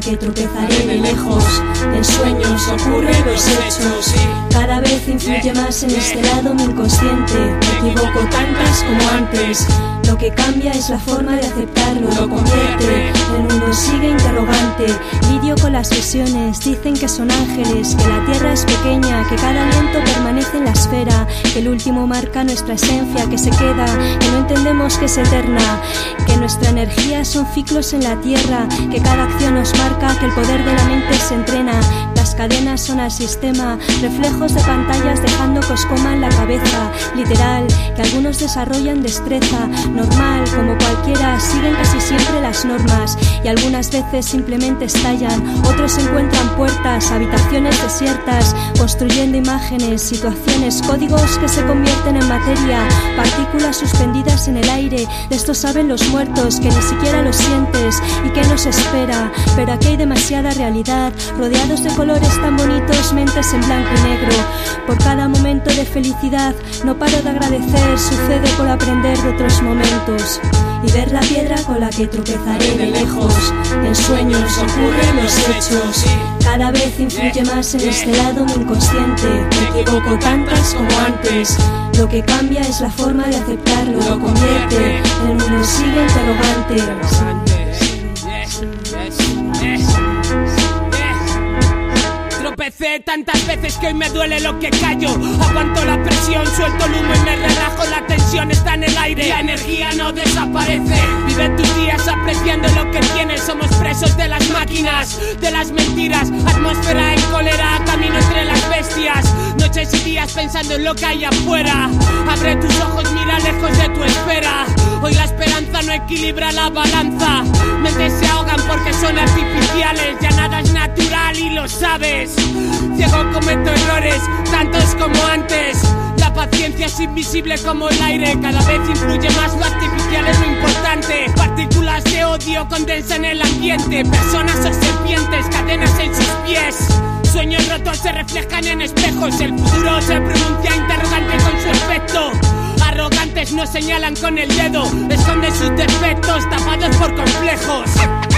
que tropezaré de lejos. En sueños ocurren los hechos. Cada vez influye más en este lado mi inconsciente. Me equivoco tantas como antes. Lo que cambia es la forma de aceptarlo, lo convierte en uno sigue interrogante. Lidio con las visiones, dicen que son ángeles, que la tierra es pequeña, que cada aliento permanece en la esfera, que el último marca nuestra esencia, que se queda, que no entendemos que es eterna, que nuestra energía son ciclos en la tierra, que cada acción nos marca, que el poder de la mente se entrena, las cadenas son al sistema, reflejos de pantallas dejando que os coman la cabeza, literal, que algunos desarrollan destreza, normal, como cualquiera, siguen casi siempre las normas. Y algunas veces simplemente estallan, otros encuentran puertas, habitaciones desiertas, construyendo imágenes, situaciones, códigos que se convierten en materia, partículas suspendidas en el aire, de esto saben los muertos, que ni siquiera lo sientes y que nos espera, pero aquí hay demasiada realidad, rodeados de colores tan bonitos, mentes en blanco y negro, por cada momento de felicidad, no paro de agradecer, sucede por aprender de otros momentos y ver la piedra con la que tropezaré de lejos. En sueños ocurren los hechos. Cada vez influye más en este lado mi inconsciente. Me equivoco tantas como antes. Lo que cambia es la forma de aceptarlo. Lo convierte en uno sigue interrogante. Tantas veces que hoy me duele lo que callo. Aguanto la presión, suelto el humo y me relajo. La tensión está en el aire, la energía no desaparece. Vive tus días apreciando lo que tienes. Somos presos de las máquinas, de las mentiras. Atmósfera en cólera, camino entre las bestias. Noches y días pensando en lo que hay afuera. Abre tus ojos, mira lejos de tu espera. Hoy la esperanza no equilibra la balanza. Mentes se ahogan porque son artificiales. Ya nada es natural sabes. Ciego cometo errores, tantos como antes. La paciencia es invisible como el aire. Cada vez influye más lo artificial es lo importante. Partículas de odio condensan el ambiente. Personas o serpientes, cadenas en sus pies. Sueños rotos se reflejan en espejos. El futuro se pronuncia interrogante con su efecto. Arrogantes no señalan con el dedo, esconden sus defectos tapados por complejos.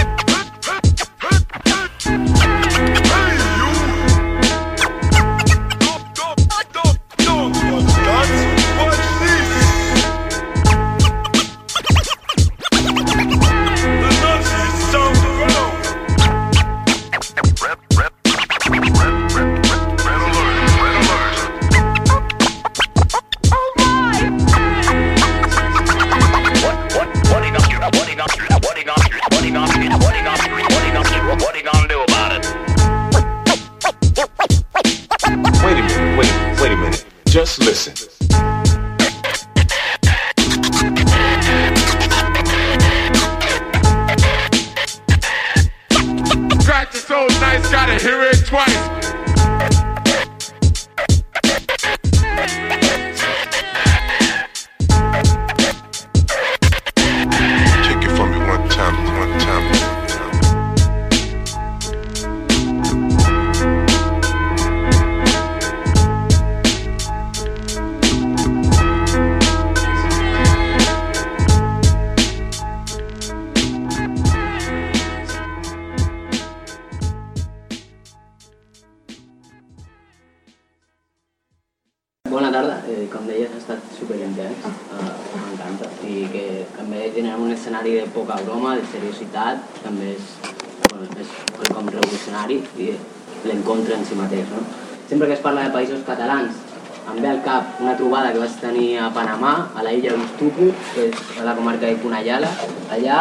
Tenir a Panamà, a la illa d'Ustucu, que és a la comarca de Cunayala. Allà,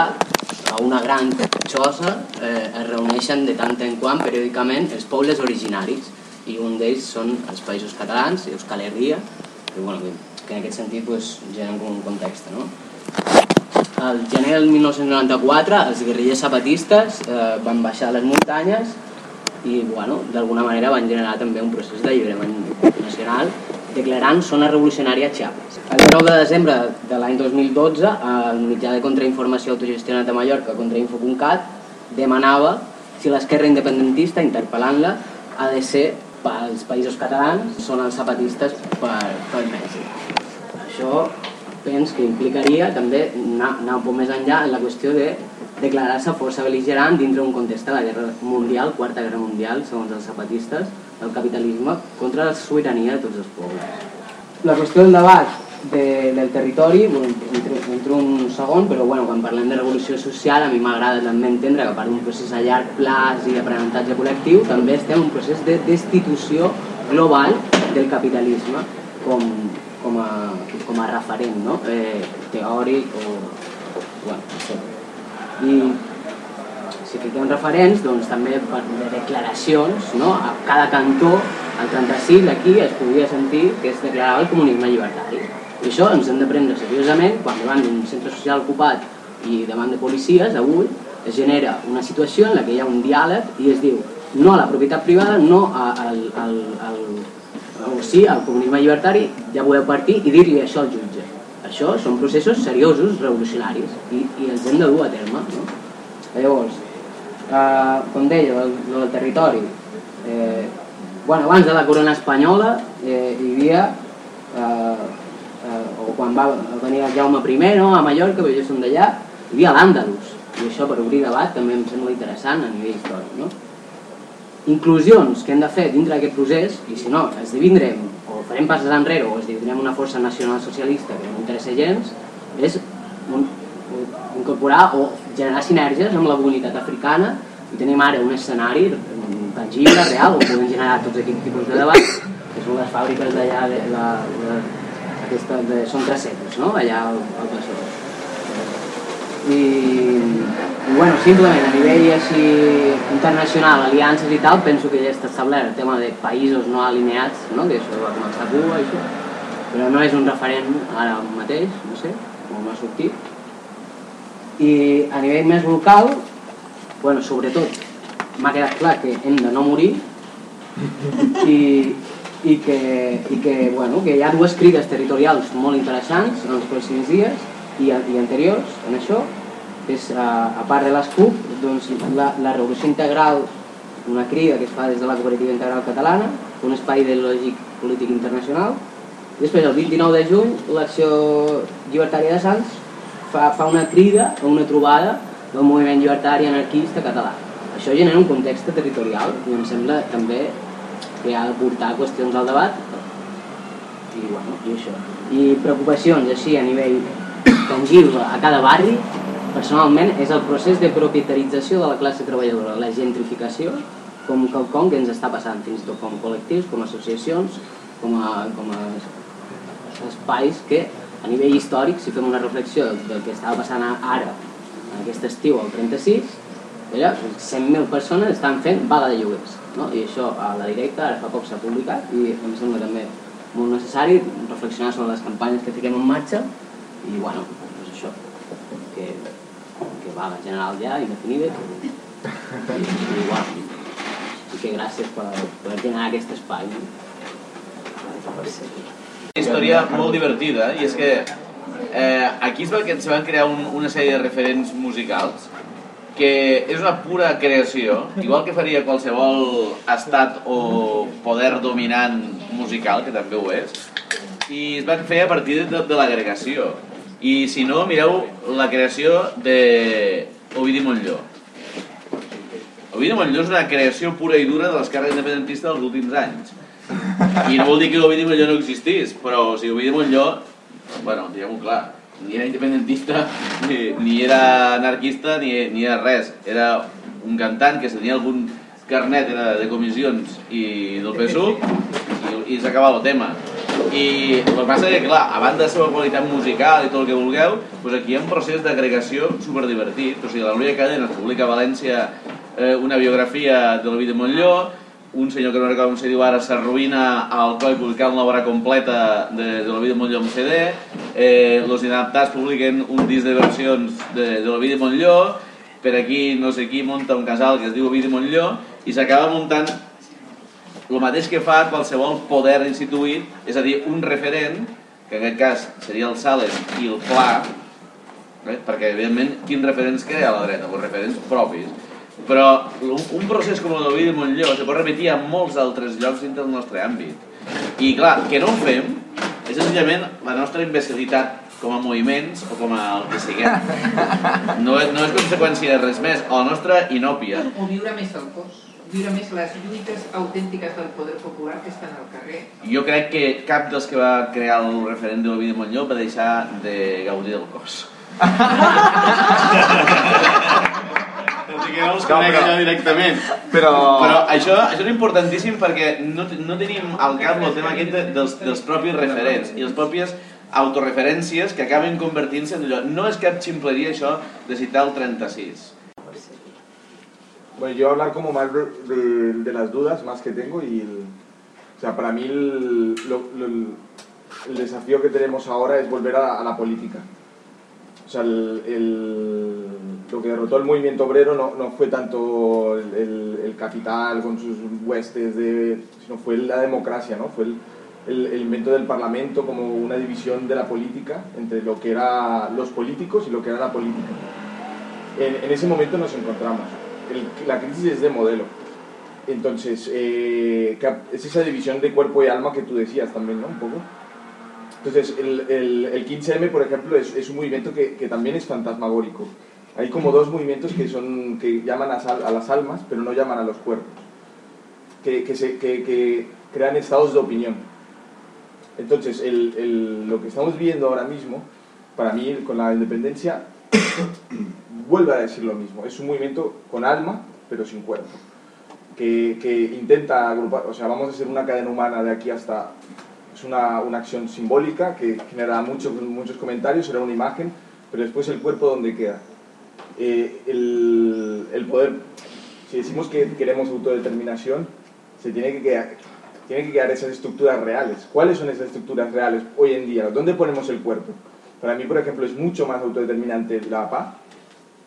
a una gran xosa, eh, es reuneixen de tant en quant, periòdicament, els pobles originaris i un d'ells són els països catalans, Euskal Herria, que, bueno, que, en aquest sentit pues, generen com un context. No? El gener del 1994 els guerrillers zapatistes eh, van baixar a les muntanyes i bueno, d'alguna manera van generar també un procés d'alliberament nacional declarant zona revolucionària a Chiapas. El 9 de desembre de l'any 2012, el mitjà de contrainformació autogestionat a Mallorca, contrainfo.cat, demanava si l'esquerra independentista, interpel·lant-la, ha de ser pels països catalans, són els zapatistes per, per Mèxic. Això penso que implicaria també anar, anar un poc més enllà en la qüestió de declarar-se força bel·ligerant dintre un context de la Guerra Mundial, Quarta Guerra Mundial, segons els zapatistes, del capitalisme contra la sobirania de tots els pobles. La qüestió del debat de, del territori, bueno, entro, entro un segon, però bueno, quan parlem de revolució social a mi m'agrada també entendre que a part d'un procés a llarg plaç i d'aprenentatge col·lectiu també estem en un procés de destitució global del capitalisme com, com, a, com a referent no? eh, teòric o... Bueno, no sé. I si fiquem referents, doncs també per de declaracions, no? a cada cantó, al 36, aquí es podia sentir que es declarava el comunisme llibertari. I això ens hem de prendre seriosament quan davant d'un centre social ocupat i davant de policies, avui, es genera una situació en la que hi ha un diàleg i es diu no a la propietat privada, no al, al, al, o sí al comunisme llibertari, ja podeu partir i dir-li això al jutge. Això són processos seriosos, revolucionaris, i, i els hem de dur a terme. No? Llavors, eh, com deia, del, del territori, eh, bueno, abans de la corona espanyola eh, hi havia, eh, eh, o quan va venir el Jaume I no, a Mallorca, perquè jo som d'allà, hi havia l'Àndalus, i això per obrir debat també em sembla interessant a nivell històric. No? Inclusions que hem de fer dintre d'aquest procés, i si no, esdevindrem, o farem passes enrere, o esdevindrem una força nacional socialista que no interessa gens, és un, incorporar o generar sinergies amb la comunitat africana i tenim ara un escenari tangible, real, on podem generar tots aquests tipus de debat, que són les fàbriques d'allà, de, la, de, aquesta, de, són tracetes, no? allà al, al Besòs. I, i bueno, simplement a nivell així internacional, aliances i tal, penso que ja està establert el tema de països no alineats, no? que això va començar a Cuba, això, però no és un referent ara mateix, no sé, com ha sortit, i a nivell més local, bueno, sobretot, m'ha quedat clar que hem de no morir i, i, que, i que, bueno, que hi ha dues crides territorials molt interessants en els pròxims dies i, i anteriors en això, que és a, a part de les CUP, doncs, la, la revolució integral, una crida que es fa des de la Cooperativa Integral Catalana, un espai de lògic polític internacional, i després el 29 de juny l'acció llibertària de Sants fa, fa una crida o una trobada del moviment llibertari anarquista català. Això genera un context territorial i em sembla també que ha de portar qüestions al debat i, bueno, i això. I preocupacions així a nivell tangible a cada barri, personalment, és el procés de propietarització de la classe treballadora, la gentrificació, com quelcom que ens està passant, fins i tot com col·lectius, com associacions, com a, com a espais que a nivell històric, si fem una reflexió del que estava passant ara, en aquest estiu, al 36, era 100.000 persones estan fent vaga de lloguers. No? I això a la directa ara fa poc s'ha publicat i em sembla també molt necessari reflexionar sobre les campanyes que fiquem en marxa i bueno, doncs això, que, que vaga general ja, indefinida, que, i, i, igual, i que gràcies per, per generar aquest espai. No? Una història molt divertida i és que eh, aquí es, va, se van crear un, una sèrie de referents musicals que és una pura creació, igual que faria qualsevol estat o poder dominant musical, que també ho és, i es va fer a partir de, de l'agregació. I si no, mireu la creació de Ovidi Montlló. Ovidi Montlló és una creació pura i dura de l'esquerra independentista dels últims anys i no vol dir que l'Ovidi Montlló no existís, però o sigui, Ovidi Montlló, bueno, diguem-ho clar, ni era independentista, ni, ni era anarquista, ni, ni era res. Era un cantant que tenia algun carnet era de comissions i del PSUC i, i s'acabava el tema. I el que passa és que, clar, a banda de la seva qualitat musical i tot el que vulgueu, doncs aquí hi ha un procés d'agregació superdivertit. O sigui, la Núria Cadena publica a València eh, una biografia de l'Ovidi Montlló, un senyor que no recordo com se diu ara s'arruïna al coi publicant l'obra completa de, de l'Ovidi Montlló en CD eh, los inadaptats publiquen un disc de versions de, de l'Ovidi Montlló per aquí no sé qui munta un casal que es diu Ovidi Montlló i s'acaba muntant el mateix que fa qualsevol poder instituït és a dir, un referent que en aquest cas seria el Sales i el Pla eh? perquè evidentment quins referents crea la dreta? Els referents propis però un procés com el d'Ovidi Montlló se pot repetir a molts altres llocs dintre del nostre àmbit. I clar, que no ho fem és senzillament la nostra imbecilitat com a moviments o com a el que siguem. No, és- no és conseqüència de res més. O la nostra inòpia. O viure més el cos, viure més les lluites autèntiques del poder popular que estan al carrer. Jo crec que cap dels que va crear el referent de l'Ovidi Montllor va deixar de gaudir del cos. Tot i que no els conec però- jo directament. Però... Però això, això és importantíssim perquè no, no tenim al cap el tema aquest de, dels, dels propis referents i les pròpies autoreferències que acaben convertint-se en allò. No és cap ximpleria això de citar el 36. Bueno, yo hablar como más de, de- de las dudas más que tengo y el- o sea, para mí el, lo- lo- el desafío que tenemos ahora es volver a, a la política. Sea, lo que derrotó el movimiento obrero no, fue tanto el, capital con sus huestes, de, sino fue la democracia, ¿no? Fue el, invento del parlamento como una división de la política entre lo que eran los políticos y lo que era la política. En, en ese momento nos encontramos. La crisis es de modelo. Entonces, eh, es esa división de cuerpo y alma que tú decías también, ¿no? Un poco. Entonces, el, el- el 15M, por ejemplo, es, es un movimiento que, que también es fantasmagórico. Hay como dos movimientos que, son, que llaman a, sal- a las almas, pero no llaman a los cuerpos. Que, que se, que, crean estados de opinión. Entonces, el- lo que estamos viendo ahora mismo, para mí, con la independencia, vuelve a decir lo mismo. Es un movimiento con alma, pero sin cuerpo. Que, que intenta agrupar, o sea, vamos a hacer una cadena humana de aquí hasta... Una, una acción simbólica que genera muchos, muchos comentarios, será una imagen, pero después el cuerpo donde queda. Eh, el, el poder, si decimos que queremos autodeterminación, se tiene que quedar, que quedar esas estructuras reales. ¿Cuáles son esas estructuras reales hoy en día? ¿Dónde ponemos el cuerpo? Para mí, por ejemplo, es mucho más autodeterminante la paz,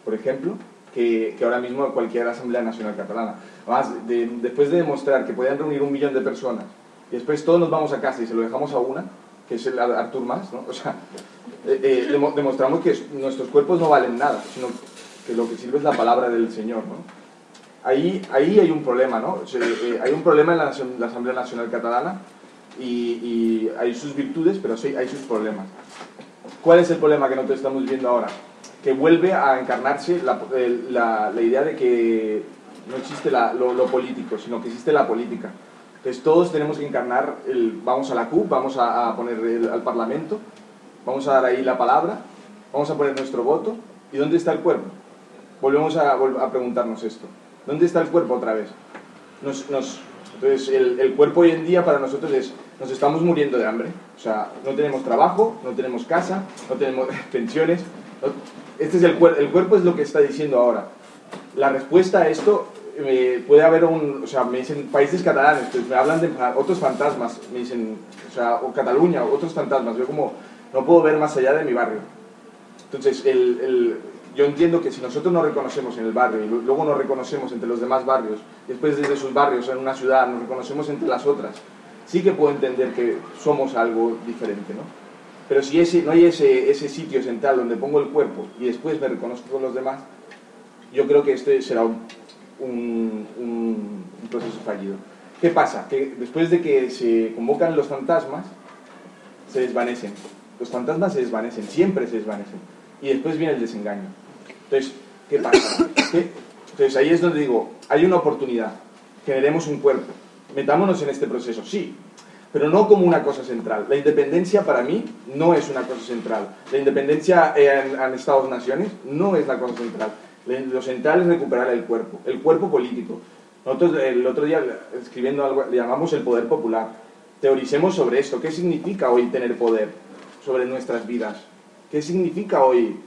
por ejemplo, que, que ahora mismo cualquier Asamblea Nacional Catalana. Además, de- después de demostrar que podían reunir un millón de personas y después todos nos vamos a casa y se lo dejamos a una, que es el Ar- Artur Mas, ¿no? O sea, eh, eh, demo- demostramos que nuestros cuerpos no valen nada, sino que lo que sirve es la palabra del Señor, ¿no? Ahí, ahí hay un problema, ¿no? O sea, eh, hay un problema en la, la Asamblea Nacional Catalana y, y hay sus virtudes, pero sí hay sus problemas. ¿Cuál es el problema que nosotros estamos viendo ahora? Que vuelve a encarnarse la, la- la idea de que no existe lo, lo político, sino que existe la política. Entonces todos tenemos que encarnar, el, vamos a la CUP, vamos a, poner el- al Parlamento, vamos a dar ahí la palabra, vamos a poner nuestro voto, ¿y dónde está el cuerpo? Volvemos a, preguntarnos esto. ¿Dónde está el cuerpo otra vez? Entonces, el, cuerpo hoy en día para nosotros es, nos estamos muriendo de hambre. O sea, no tenemos trabajo, no tenemos casa, no tenemos pensiones. este es el, el cuerpo es lo que está diciendo ahora. La respuesta a esto, puede haber un, o sea, me dicen países catalanes, pues me hablan de otros fantasmas, me dicen, o sea, o Cataluña, otros fantasmas. Yo como, no puedo ver más allá de mi barrio. Entonces, el, el- yo entiendo que si nosotros nos reconocemos en el barrio y lu- luego nos reconocemos entre los demás barrios, después desde sus barrios en una ciudad nos reconocemos entre las otras, sí que puedo entender que somos algo diferente, ¿no? Pero si ese, no hay ese, ese sitio central donde pongo el cuerpo y después me reconozco con los demás, yo creo que este será un, un- un- un proceso fallido. ¿Qué pasa? Que después de que se convocan los fantasmas, se desvanecen. Los fantasmas se desvanecen, siempre se desvanecen. Y después viene el desengaño. Entonces, ¿qué pasa? ¿Qué? Entonces ahí es donde digo, hay una oportunidad. Generemos un cuerpo. Metámonos en este proceso, sí, pero no como una cosa central. La independencia para mí no es una cosa central. La independencia en, en Estados-naciones no es la cosa central. Lo central es recuperar el cuerpo, el cuerpo político. Nosotros el otro día escribiendo algo le llamamos el poder popular. Teoricemos sobre esto. ¿Qué significa hoy tener poder sobre nuestras vidas? ¿Qué significa hoy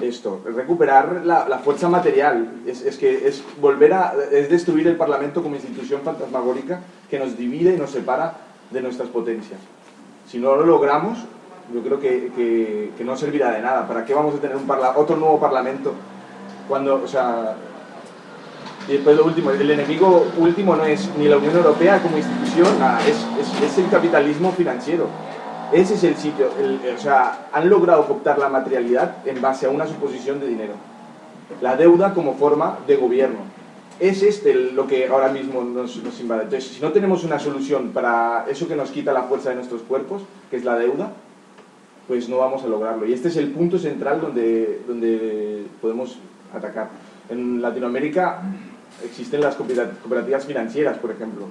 esto? Recuperar la, la fuerza material. Es, es que es volver a es destruir el Parlamento como institución fantasmagórica que nos divide y nos separa de nuestras potencias. Si no lo logramos, yo creo que, que- que no servirá de nada. ¿Para qué vamos a tener un otro nuevo Parlamento cuando, o sea, y después lo último, el enemigo último no es ni la Unión Europea como institución, nada, es, es- es el capitalismo financiero. Ese es el sitio, el- o sea, han logrado cooptar la materialidad en base a una suposición de dinero. La deuda como forma de gobierno. Es este lo que ahora mismo nos, nos invade. Entonces, si no tenemos una solución para eso que nos quita la fuerza de nuestros cuerpos, que es la deuda, pues no vamos a lograrlo. Y este es el punto central donde, donde podemos atacar. En Latinoamérica existen las cooperativas financieras, por ejemplo.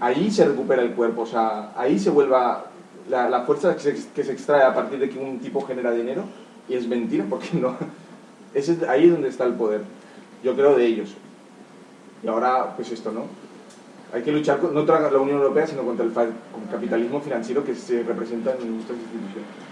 Ahí se recupera el cuerpo, o sea, ahí se vuelva la, la fuerza que se, que se, extrae a partir de que un tipo genera dinero, y es mentira, porque no. Ese, ahí es donde está el poder. Yo creo de ellos. Y ahora, pues esto, ¿no? Hay que luchar no contra la Unión Europea, sino contra el capitalismo financiero que se representa en nuestras instituciones.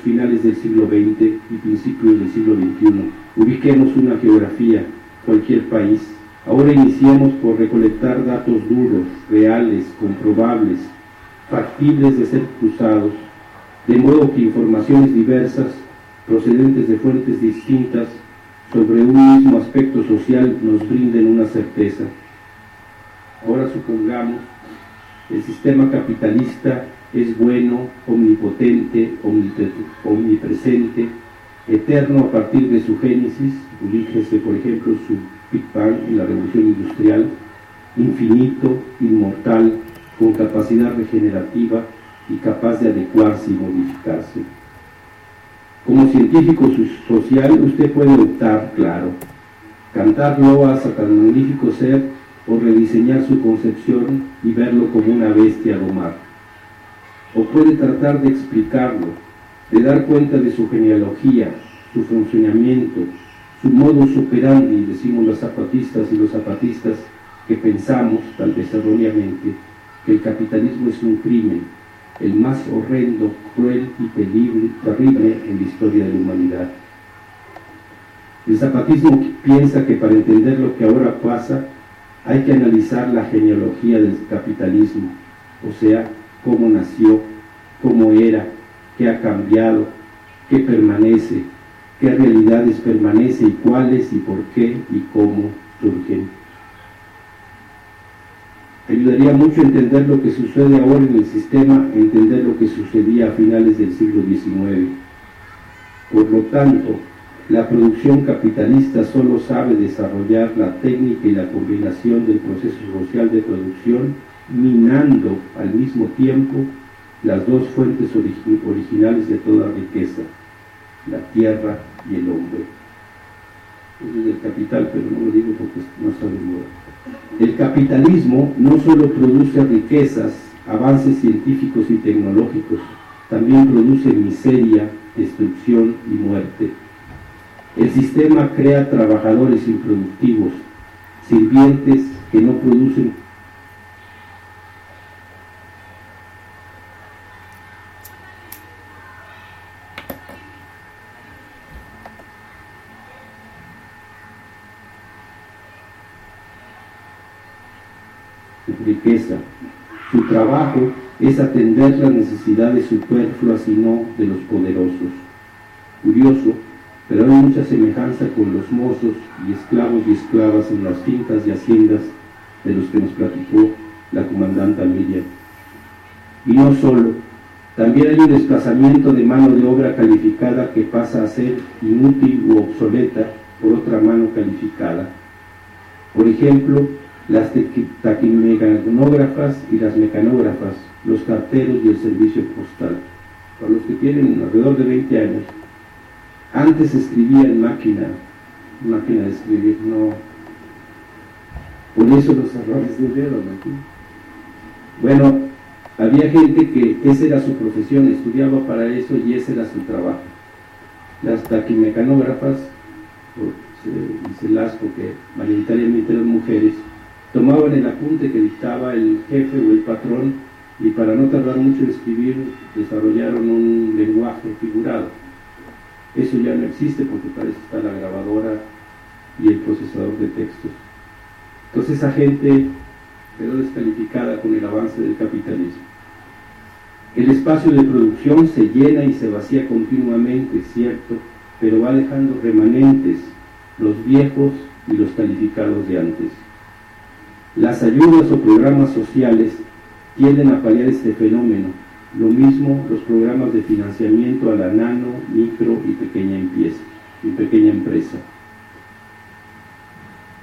Finales del siglo XX y principios del siglo XXI. Ubiquemos una geografía, cualquier país. Ahora iniciamos por recolectar datos duros, reales, comprobables, factibles de ser cruzados, de modo que informaciones diversas, procedentes de fuentes distintas, sobre un mismo aspecto social nos brinden una certeza. Ahora supongamos, el sistema capitalista es bueno, omnipotente, omnipresente, eterno a partir de su génesis, ulígese por ejemplo su Big Bang en la revolución industrial, infinito, inmortal, con capacidad regenerativa y capaz de adecuarse y modificarse. Como científico social usted puede optar, claro, cantar loas a tan magnífico ser o rediseñar su concepción y verlo como una bestia domar o puede tratar de explicarlo, de dar cuenta de su genealogía, su funcionamiento, su modus operandi, decimos los zapatistas y los zapatistas que pensamos, tal vez erróneamente, que el capitalismo es un crimen, el más horrendo, cruel y terrible en la historia de la humanidad. El zapatismo piensa que para entender lo que ahora pasa hay que analizar la genealogía del capitalismo, o sea, cómo nació, cómo era, qué ha cambiado, qué permanece, qué realidades permanece y cuáles y por qué y cómo surgen. Ayudaría mucho entender lo que sucede ahora en el sistema, entender lo que sucedía a finales del siglo XIX. Por lo tanto, la producción capitalista solo sabe desarrollar la técnica y la combinación del proceso social de producción minando al mismo tiempo las dos fuentes originales de toda riqueza, la tierra y el hombre. Eso es el capital, pero no lo digo porque no está de moda. El capitalismo no solo produce riquezas, avances científicos y tecnológicos, también produce miseria, destrucción y muerte. El sistema crea trabajadores improductivos, sirvientes que no producen riqueza. Su trabajo es atender las necesidades superfluas y no de los poderosos. Curioso, pero hay mucha semejanza con los mozos y esclavos y esclavas en las fincas y haciendas de los que nos platicó la comandanta Miriam. Y no solo, también hay un desplazamiento de mano de obra calificada que pasa a ser inútil u obsoleta por otra mano calificada. Por ejemplo, las taquimecanógrafas y las mecanógrafas, los carteros y el servicio postal. Para los que tienen alrededor de 20 años, antes escribía en máquina, máquina de escribir, no. Por eso los errores de dedo, Bueno, había gente que esa era su profesión, estudiaba para eso y ese era su trabajo. Las taquimecanógrafas, dice Lasco que mayoritariamente eran mujeres, tomaban el apunte que dictaba el jefe o el patrón y para no tardar mucho en escribir desarrollaron un lenguaje figurado. Eso ya no existe porque para eso está la grabadora y el procesador de textos. Entonces esa gente quedó descalificada con el avance del capitalismo. El espacio de producción se llena y se vacía continuamente, cierto, pero va dejando remanentes, los viejos y los calificados de antes. Las ayudas o programas sociales tienden a paliar este fenómeno. Lo mismo los programas de financiamiento a la nano, micro y pequeña, empresa.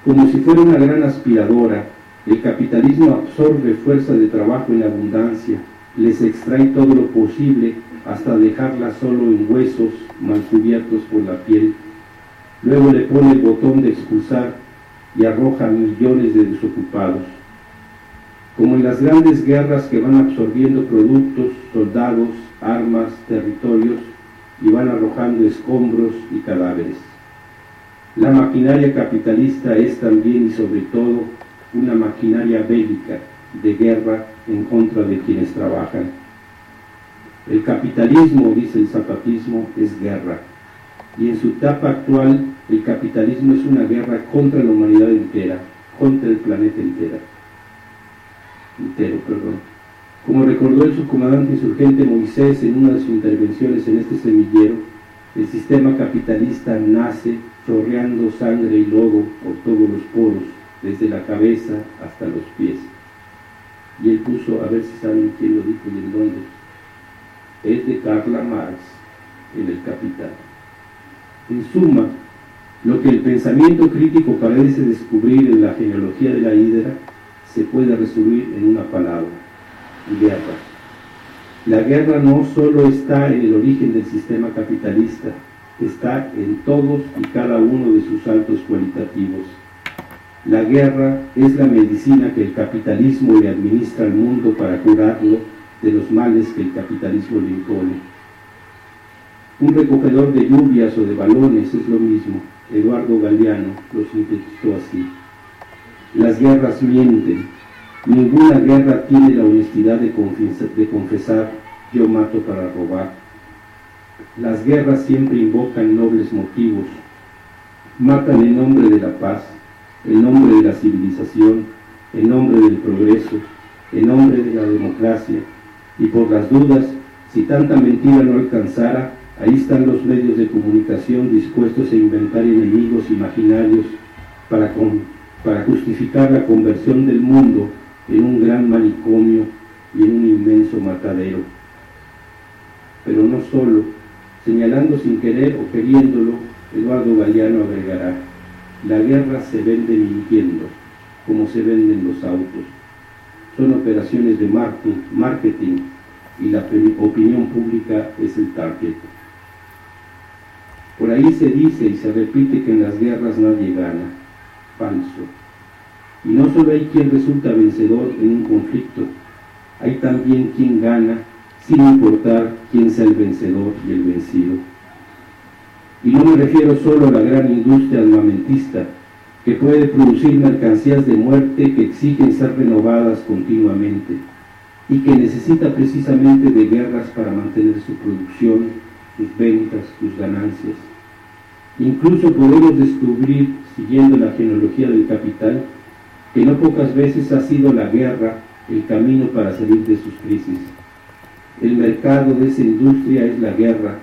Como si fuera una gran aspiradora, el capitalismo absorbe fuerza de trabajo en abundancia, les extrae todo lo posible hasta dejarla solo en huesos mal cubiertos por la piel. Luego le pone el botón de expulsar y arroja millones de desocupados. Como en las grandes guerras que van absorbiendo productos, soldados, armas, territorios y van arrojando escombros y cadáveres. La maquinaria capitalista es también y sobre todo una maquinaria bélica de guerra en contra de quienes trabajan. El capitalismo, dice el zapatismo, es guerra. Y en su etapa actual, el capitalismo es una guerra contra la humanidad entera, contra el planeta entera. entero. Perdón. Como recordó el subcomandante insurgente Moisés en una de sus intervenciones en este semillero, el sistema capitalista nace chorreando sangre y lodo por todos los poros, desde la cabeza hasta los pies. Y él puso, a ver si saben quién lo dijo y en dónde, es de Karl Marx en el Capital. En suma, lo que el pensamiento crítico parece descubrir en la genealogía de la hidra se puede resumir en una palabra, guerra. La guerra no solo está en el origen del sistema capitalista, está en todos y cada uno de sus saltos cualitativos. La guerra es la medicina que el capitalismo le administra al mundo para curarlo de los males que el capitalismo le impone. Un recogedor de lluvias o de balones es lo mismo. Eduardo Galeano lo sintetizó así. Las guerras mienten. Ninguna guerra tiene la honestidad de confesar, de confesar yo mato para robar. Las guerras siempre invocan nobles motivos. Matan en nombre de la paz, en nombre de la civilización, en nombre del progreso, en nombre de la democracia, y por las dudas, si tanta mentira no alcanzara, ahí están los medios de comunicación dispuestos a inventar enemigos imaginarios para, para justificar la conversión del mundo en un gran manicomio y en un inmenso matadero. Pero no solo, señalando sin querer o queriéndolo, Eduardo Galeano agregará, la guerra se vende mintiendo, como se venden los autos son operaciones de marketing y la opinión pública es el target. Por ahí se dice y se repite que en las guerras nadie gana. Falso. Y no solo hay quien resulta vencedor en un conflicto, hay también quien gana sin importar quién sea el vencedor y el vencido. Y no me refiero solo a la gran industria armamentista, que puede producir mercancías de muerte que exigen ser renovadas continuamente y que necesita precisamente de guerras para mantener su producción, sus ventas, sus ganancias. Incluso podemos descubrir, siguiendo la genealogía del capital, que no pocas veces ha sido la guerra el camino para salir de sus crisis. El mercado de esa industria es la guerra,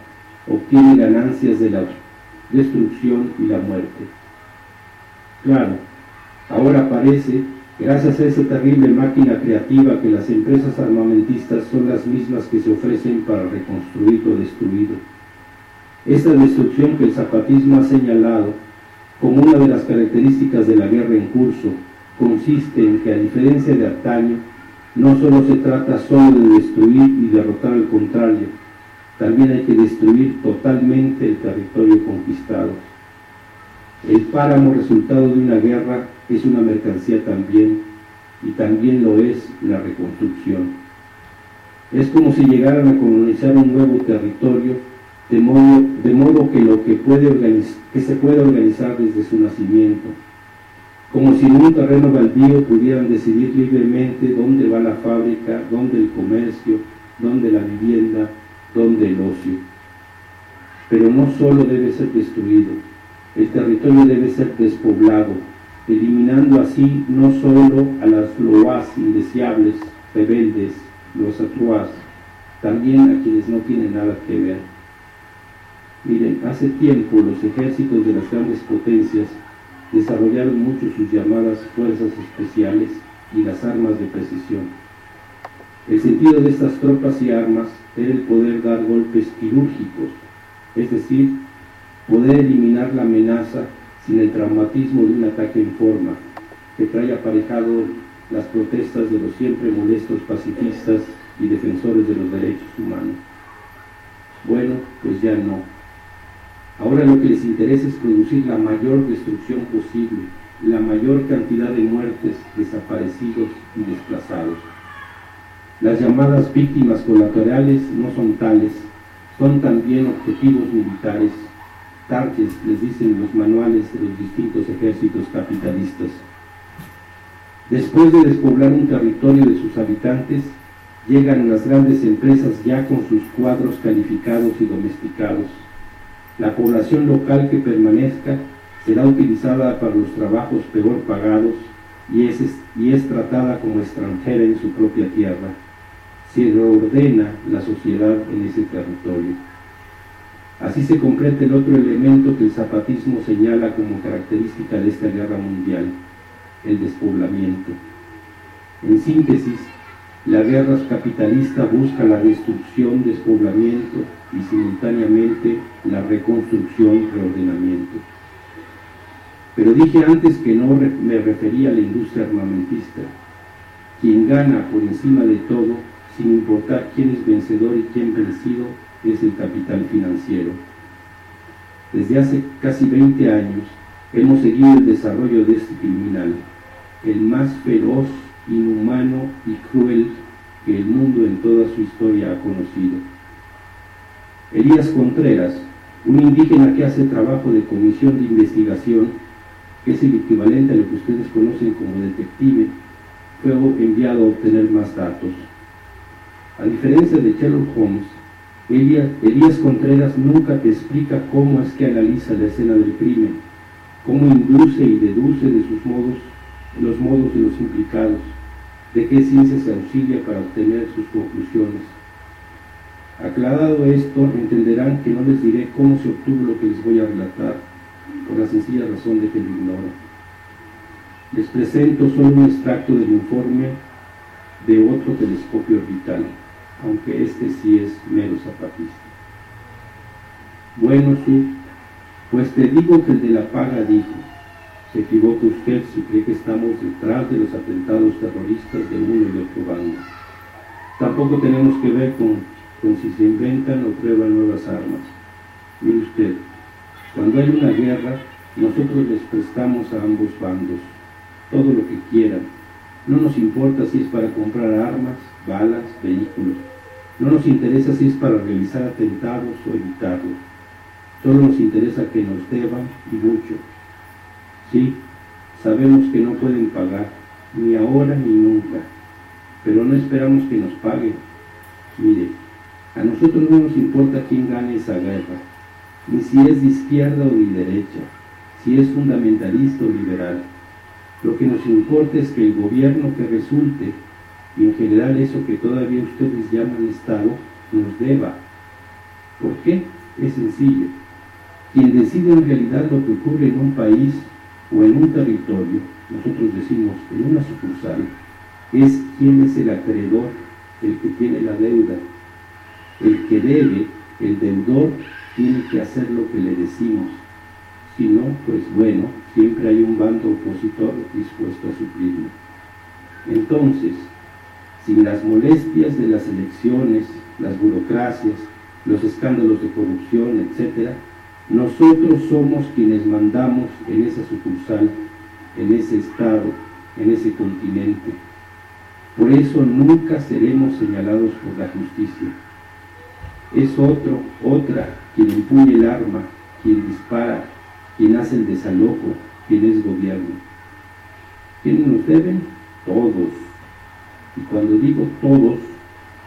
obtiene ganancias de la destrucción y la muerte. Claro, ahora parece, gracias a esa terrible máquina creativa, que las empresas armamentistas son las mismas que se ofrecen para reconstruir lo destruido. Esta destrucción que el zapatismo ha señalado como una de las características de la guerra en curso consiste en que a diferencia de antaño, no solo se trata solo de destruir y derrotar al contrario, también hay que destruir totalmente el territorio conquistado. El páramo resultado de una guerra es una mercancía también, y también lo es la reconstrucción. Es como si llegaran a colonizar un nuevo territorio, de modo, de modo que lo que, puede que se puede organizar desde su nacimiento. Como si en un terreno baldío pudieran decidir libremente dónde va la fábrica, dónde el comercio, dónde la vivienda, dónde el ocio. Pero no solo debe ser destruido, el territorio debe ser despoblado, eliminando así no solo a las loas indeseables, rebeldes, los atruas, también a quienes no tienen nada que ver. Miren, hace tiempo los ejércitos de las grandes potencias desarrollaron mucho sus llamadas fuerzas especiales y las armas de precisión. El sentido de estas tropas y armas era el poder dar golpes quirúrgicos, es decir, poder eliminar la amenaza sin el traumatismo de un ataque en forma, que trae aparejado las protestas de los siempre molestos pacifistas y defensores de los derechos humanos. Bueno, pues ya no. Ahora lo que les interesa es producir la mayor destrucción posible, la mayor cantidad de muertes, desaparecidos y desplazados. Las llamadas víctimas colaterales no son tales, son también objetivos militares, targets, les dicen los manuales de los distintos ejércitos capitalistas. Después de despoblar un territorio de sus habitantes, llegan las grandes empresas ya con sus cuadros calificados y domesticados. La población local que permanezca será utilizada para los trabajos peor pagados y es, y es tratada como extranjera en su propia tierra. Se reordena la sociedad en ese territorio. Así se completa el otro elemento que el zapatismo señala como característica de esta guerra mundial, el despoblamiento. En síntesis, la guerra capitalista busca la destrucción, despoblamiento y simultáneamente la reconstrucción, reordenamiento. Pero dije antes que no me refería a la industria armamentista. Quien gana por encima de todo, sin importar quién es vencedor y quién vencido, es el capital financiero. Desde hace casi 20 años hemos seguido el desarrollo de este criminal, el más feroz, inhumano y cruel que el mundo en toda su historia ha conocido. Elías Contreras, un indígena que hace trabajo de comisión de investigación, que es el equivalente a lo que ustedes conocen como detective, fue enviado a obtener más datos. A diferencia de Sherlock Holmes, Elías, Contreras nunca te explica cómo es que analiza la escena del crimen, cómo induce y deduce de sus modos los modos de los implicados, de qué ciencia se auxilia para obtener sus conclusiones. Aclarado esto, entenderán que no les diré cómo se obtuvo lo que les voy a relatar, por la sencilla razón de que lo ignoro. Les presento solo un extracto del informe de otro telescopio orbital aunque este sí es mero zapatista. Bueno, sí, pues te digo que el de la paga dijo, se equivoca usted si cree que estamos detrás de los atentados terroristas de uno y otro bando. Tampoco tenemos que ver con, con si se inventan o prueban nuevas armas. Mire usted, cuando hay una guerra, nosotros les prestamos a ambos bandos todo lo que quieran. No nos importa si es para comprar armas, balas, vehículos. No nos interesa si es para realizar atentados o evitarlos. Solo nos interesa que nos deban y mucho. Sí, sabemos que no pueden pagar, ni ahora ni nunca, pero no esperamos que nos paguen. Mire, a nosotros no nos importa quién gane esa guerra, ni si es de izquierda o de derecha, si es fundamentalista o liberal. Lo que nos importa es que el gobierno que resulte y en general eso que todavía ustedes llaman Estado nos deba. ¿Por qué? Es sencillo. Quien decide en realidad lo que ocurre en un país o en un territorio, nosotros decimos en una sucursal, es quién es el acreedor, el que tiene la deuda. El que debe, el deudor, tiene que hacer lo que le decimos. Si no, pues bueno, siempre hay un bando opositor dispuesto a suplirlo. Entonces, sin las molestias de las elecciones, las burocracias, los escándalos de corrupción, etc., nosotros somos quienes mandamos en esa sucursal, en ese estado, en ese continente. Por eso nunca seremos señalados por la justicia. Es otro, otra, quien empuña el arma, quien dispara, quien hace el desalojo, quien es gobierno. ¿Quiénes nos deben? Todos y cuando digo todos,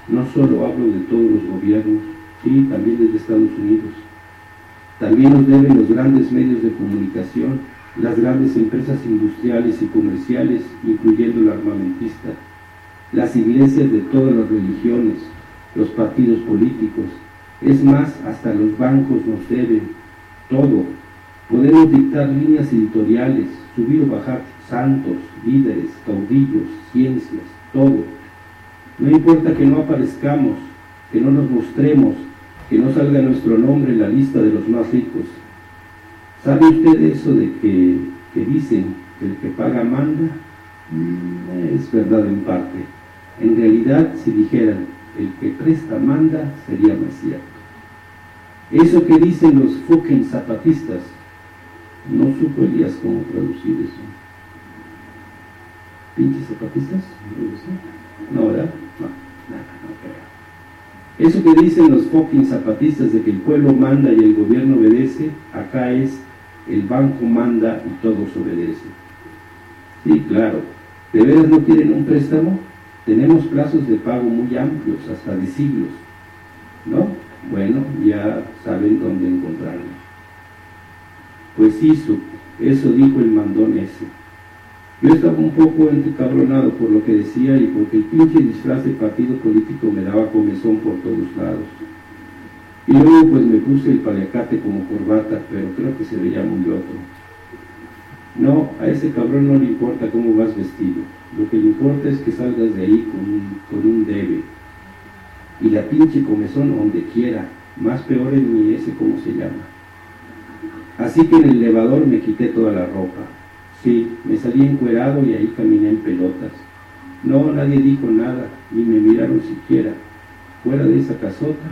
no solo hablo de todos los gobiernos, sí, también desde Estados Unidos. También nos deben los grandes medios de comunicación, las grandes empresas industriales y comerciales, incluyendo la armamentista, las iglesias de todas las religiones, los partidos políticos, es más, hasta los bancos nos deben todo. Podemos dictar líneas editoriales, subir o bajar santos, líderes, caudillos, ciencias, todo. No importa que no aparezcamos, que no nos mostremos, que no salga nuestro nombre en la lista de los más ricos. ¿Sabe usted eso de que, que dicen que el que paga manda? Mm, es verdad en parte. En realidad, si dijeran, el que presta manda sería más cierto. Eso que dicen los fucking zapatistas, no supo Elías cómo traducir eso. ¿Pinches zapatistas? No, ¿verdad? No, nada, no creo. Eso que dicen los fucking zapatistas de que el pueblo manda y el gobierno obedece, acá es el banco manda y todos obedecen. Sí, claro. ¿De no quieren un préstamo? Tenemos plazos de pago muy amplios, hasta de siglos. ¿No? Bueno, ya saben dónde encontrarlo. Pues sí, eso dijo el mandón ese. Yo estaba un poco encabronado por lo que decía y porque el pinche disfraz de partido político me daba comezón por todos lados. Y luego pues me puse el paliacate como corbata, pero creo que se veía muy otro. No, a ese cabrón no le importa cómo vas vestido. Lo que le importa es que salgas de ahí con un, con un debe. Y la pinche comezón donde quiera. Más peor en mi ese cómo se llama. Así que en el elevador me quité toda la ropa. Sí, me salí encuerado y ahí caminé en pelotas. No, nadie dijo nada, ni me miraron siquiera. Fuera de esa casota,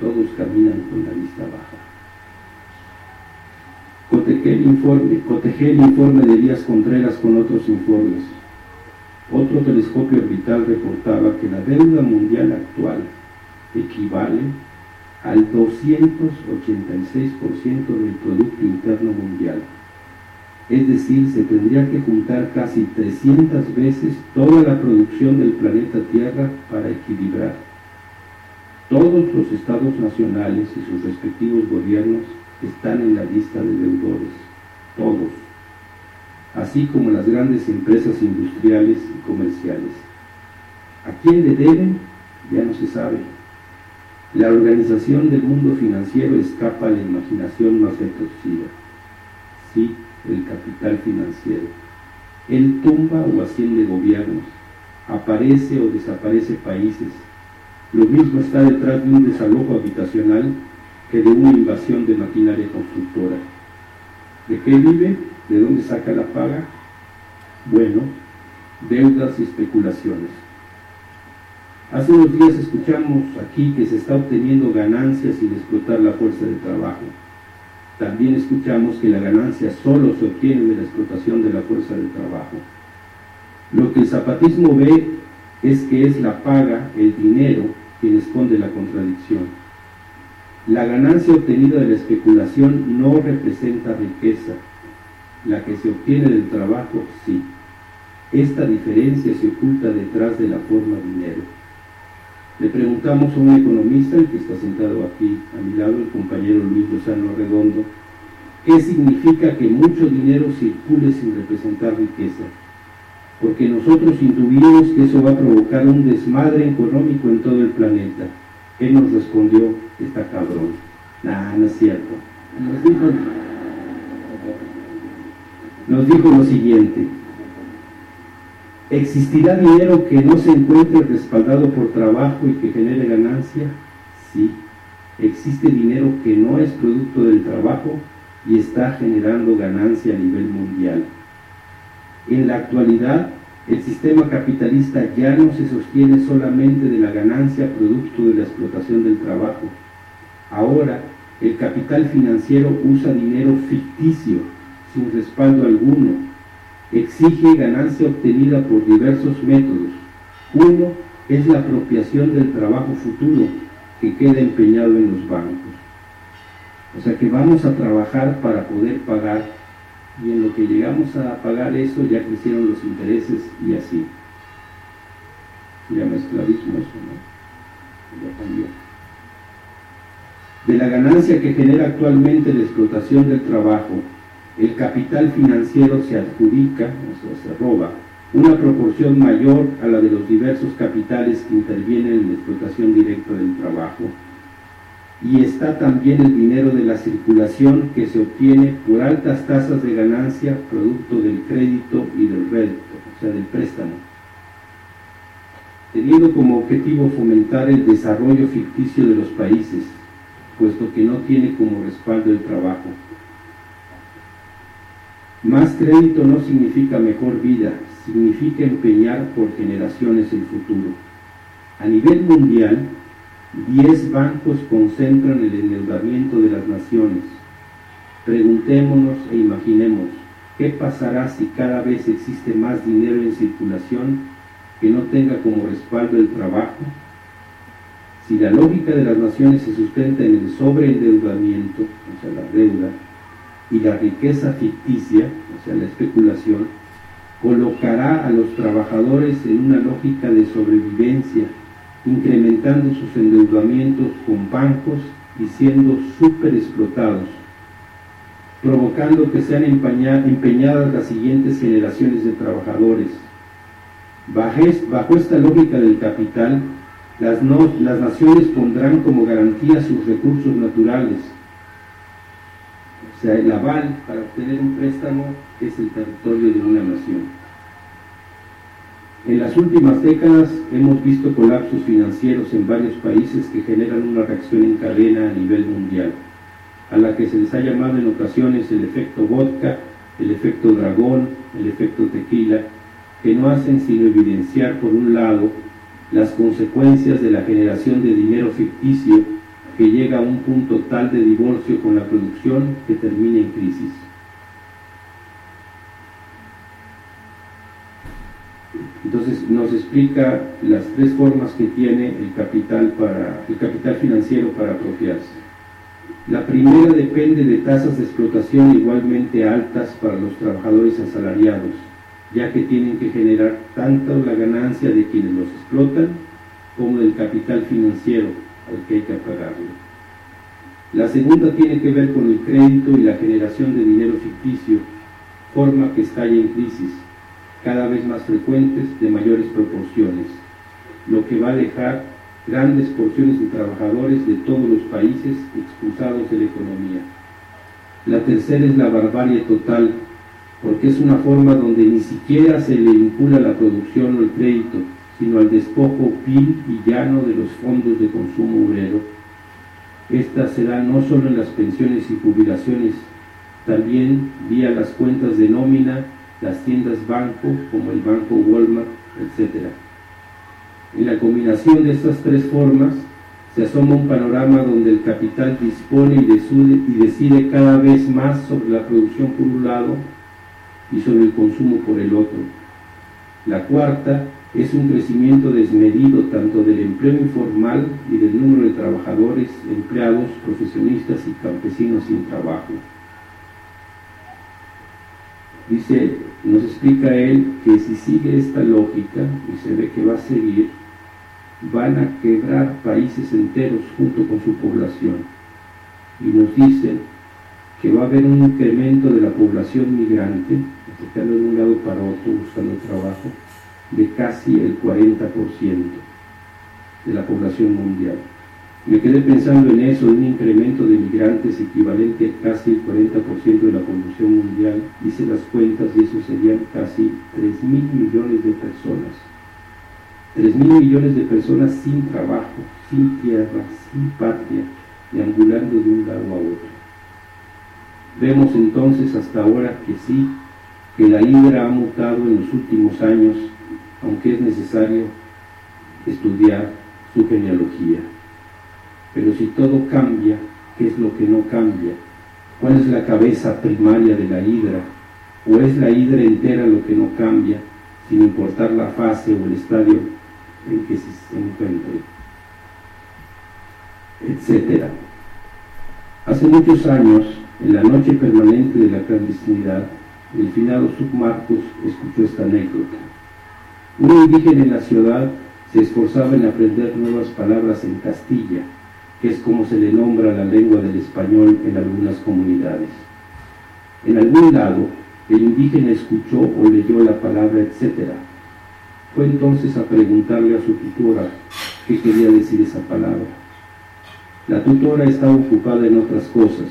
todos caminan con la vista baja. Cotejé el informe, cotejé el informe de Díaz Contreras con otros informes. Otro telescopio orbital reportaba que la deuda mundial actual equivale al 286% del Producto Interno Mundial. Es decir, se tendría que juntar casi 300 veces toda la producción del planeta Tierra para equilibrar. Todos los estados nacionales y sus respectivos gobiernos están en la lista de deudores, todos, así como las grandes empresas industriales y comerciales. ¿A quién le deben? Ya no se sabe. La organización del mundo financiero escapa a la imaginación más retorcida. Sí, el capital financiero. Él tumba o asciende gobiernos, aparece o desaparece países. Lo mismo está detrás de un desalojo habitacional que de una invasión de maquinaria constructora. ¿De qué vive? ¿De dónde saca la paga? Bueno, deudas y especulaciones. Hace unos días escuchamos aquí que se está obteniendo ganancias sin explotar la fuerza de trabajo. También escuchamos que la ganancia solo se obtiene de la explotación de la fuerza de trabajo. Lo que el zapatismo ve es que es la paga, el dinero, quien esconde la contradicción. La ganancia obtenida de la especulación no representa riqueza. La que se obtiene del trabajo, sí. Esta diferencia se oculta detrás de la forma dinero. Le preguntamos a un economista, el que está sentado aquí a mi lado, el compañero Luis Lozano Redondo, qué significa que mucho dinero circule sin representar riqueza. Porque nosotros intuimos que eso va a provocar un desmadre económico en todo el planeta. Él nos respondió, está cabrón. Nah, no es cierto. Nos dijo, nos dijo lo siguiente, ¿Existirá dinero que no se encuentre respaldado por trabajo y que genere ganancia? Sí. Existe dinero que no es producto del trabajo y está generando ganancia a nivel mundial. En la actualidad, el sistema capitalista ya no se sostiene solamente de la ganancia producto de la explotación del trabajo. Ahora, el capital financiero usa dinero ficticio, sin respaldo alguno, exige ganancia obtenida por diversos métodos. Uno es la apropiación del trabajo futuro que queda empeñado en los bancos. O sea que vamos a trabajar para poder pagar y en lo que llegamos a pagar eso ya crecieron los intereses y así. Llama esclavismo eso, ¿no? Ya cambió. De la ganancia que genera actualmente la explotación del trabajo, el capital financiero se adjudica, o sea, se roba, una proporción mayor a la de los diversos capitales que intervienen en la explotación directa del trabajo. Y está también el dinero de la circulación que se obtiene por altas tasas de ganancia producto del crédito y del rédito, o sea, del préstamo, teniendo como objetivo fomentar el desarrollo ficticio de los países, puesto que no tiene como respaldo el trabajo. Más crédito no significa mejor vida, significa empeñar por generaciones el futuro. A nivel mundial, 10 bancos concentran el endeudamiento de las naciones. Preguntémonos e imaginemos, ¿qué pasará si cada vez existe más dinero en circulación que no tenga como respaldo el trabajo? Si la lógica de las naciones se sustenta en el sobreendeudamiento, o sea, la deuda, y la riqueza ficticia, o sea, la especulación, colocará a los trabajadores en una lógica de sobrevivencia, incrementando sus endeudamientos con bancos y siendo súper explotados, provocando que sean empeñadas las siguientes generaciones de trabajadores. Bajo esta lógica del capital, las, las naciones pondrán como garantía sus recursos naturales. O sea, el aval para obtener un préstamo es el territorio de una nación. En las últimas décadas hemos visto colapsos financieros en varios países que generan una reacción en cadena a nivel mundial, a la que se les ha llamado en ocasiones el efecto vodka, el efecto dragón, el efecto tequila, que no hacen sino evidenciar por un lado las consecuencias de la generación de dinero ficticio que llega a un punto tal de divorcio con la producción que termina en crisis. Entonces nos explica las tres formas que tiene el capital, para, el capital financiero para apropiarse. La primera depende de tasas de explotación igualmente altas para los trabajadores asalariados, ya que tienen que generar tanto la ganancia de quienes los explotan como del capital financiero al que hay que pagarlo. La segunda tiene que ver con el crédito y la generación de dinero ficticio, forma que estalla en crisis, cada vez más frecuentes de mayores proporciones, lo que va a dejar grandes porciones de trabajadores de todos los países expulsados de la economía. La tercera es la barbarie total porque es una forma donde ni siquiera se le vincula la producción o el crédito, sino al despojo vil y llano de los fondos de consumo obrero. Esta será no solo en las pensiones y jubilaciones, también vía las cuentas de nómina, las tiendas banco, como el banco Walmart, etc. En la combinación de estas tres formas, se asoma un panorama donde el capital dispone y decide cada vez más sobre la producción por un lado y sobre el consumo por el otro. La cuarta es un crecimiento desmedido tanto del empleo informal y del número de trabajadores, empleados, profesionistas y campesinos sin trabajo. Dice, nos explica él que si sigue esta lógica, y se ve que va a seguir, van a quebrar países enteros junto con su población. Y nos dice que va a haber un incremento de la población migrante, estando de un lado para otro buscando trabajo, de casi el 40% de la población mundial. Me quedé pensando en eso, un incremento de migrantes equivalente a casi el 40% de la población mundial. Hice las cuentas y eso serían casi 3 mil millones de personas. 3 mil millones de personas sin trabajo, sin tierra, sin patria, deambulando de un lado a otro. Vemos entonces hasta ahora que sí, que la hidra ha mutado en los últimos años, aunque es necesario estudiar su genealogía. Pero si todo cambia, ¿qué es lo que no cambia? ¿Cuál es la cabeza primaria de la hidra? ¿O es la hidra entera lo que no cambia, sin importar la fase o el estadio en que se encuentre? Etcétera. Hace muchos años, en la noche permanente de la clandestinidad, el finado Submarcos escuchó esta anécdota. Un indígena en la ciudad se esforzaba en aprender nuevas palabras en Castilla, que es como se le nombra la lengua del español en algunas comunidades. En algún lado, el indígena escuchó o leyó la palabra etcétera. Fue entonces a preguntarle a su tutora qué quería decir esa palabra. La tutora estaba ocupada en otras cosas,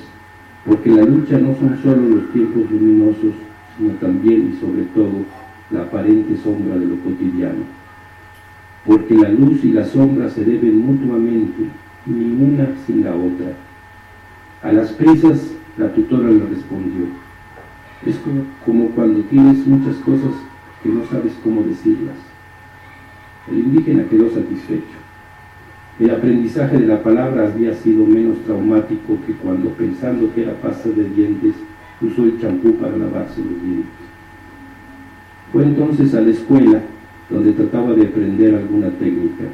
porque la lucha no son solo los tiempos luminosos, sino también y sobre todo la aparente sombra de lo cotidiano. Porque la luz y la sombra se deben mutuamente, ni una sin la otra. A las prisas la tutora le respondió, es como, como cuando tienes muchas cosas que no sabes cómo decirlas. El indígena quedó satisfecho. El aprendizaje de la palabra había sido menos traumático que cuando, pensando que era pasta de dientes, usó el champú para lavarse los dientes. Fue entonces a la escuela, donde trataba de aprender alguna técnica.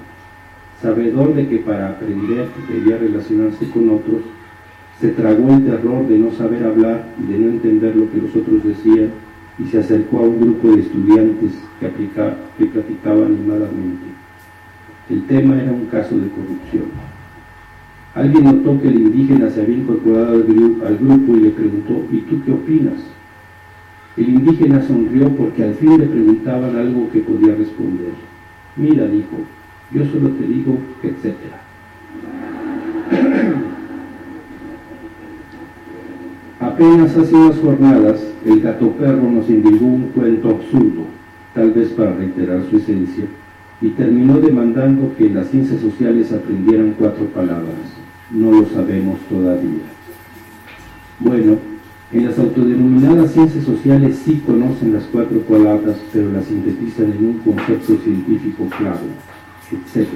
Sabedor de que para aprender debía relacionarse con otros, se tragó el terror de no saber hablar y de no entender lo que los otros decían y se acercó a un grupo de estudiantes que, aplica, que platicaban animadamente. El tema era un caso de corrupción. Alguien notó que el indígena se había incorporado al, al grupo y le preguntó, ¿y tú qué opinas? El indígena sonrió porque al fin le preguntaban algo que podía responder. Mira, dijo, yo solo te digo etcétera. Apenas hace unas jornadas, el gato perro nos indicó un cuento absurdo, tal vez para reiterar su esencia, y terminó demandando que las ciencias sociales aprendieran cuatro palabras. No lo sabemos todavía. Bueno, en las autodenominadas ciencias sociales sí conocen las cuatro palabras, pero las sintetizan en un concepto científico claro, etc.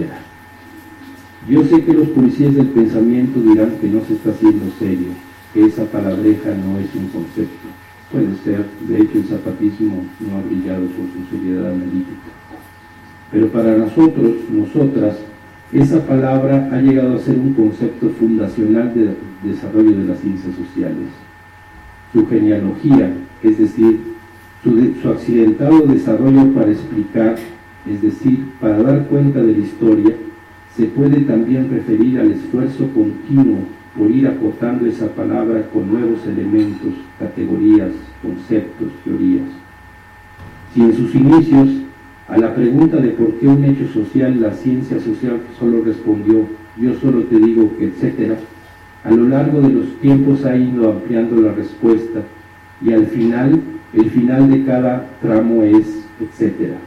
Yo sé que los policías del pensamiento dirán que no se está haciendo serio, que esa palabreja no es un concepto. Puede ser, de hecho el zapatismo no ha brillado por su seriedad analítica. Pero para nosotros, nosotras, esa palabra ha llegado a ser un concepto fundacional de desarrollo de las ciencias sociales. Su genealogía, es decir, su, accidentado desarrollo para explicar, es decir, para dar cuenta de la historia, se puede también referir al esfuerzo continuo por ir aportando esa palabra con nuevos elementos, categorías, conceptos, teorías. Si en sus inicios a la pregunta de por qué un hecho social, la ciencia social solo respondió, yo solo te digo que, etcétera, a lo largo de los tiempos ha ido ampliando la respuesta y al final, el final de cada tramo es, etcétera,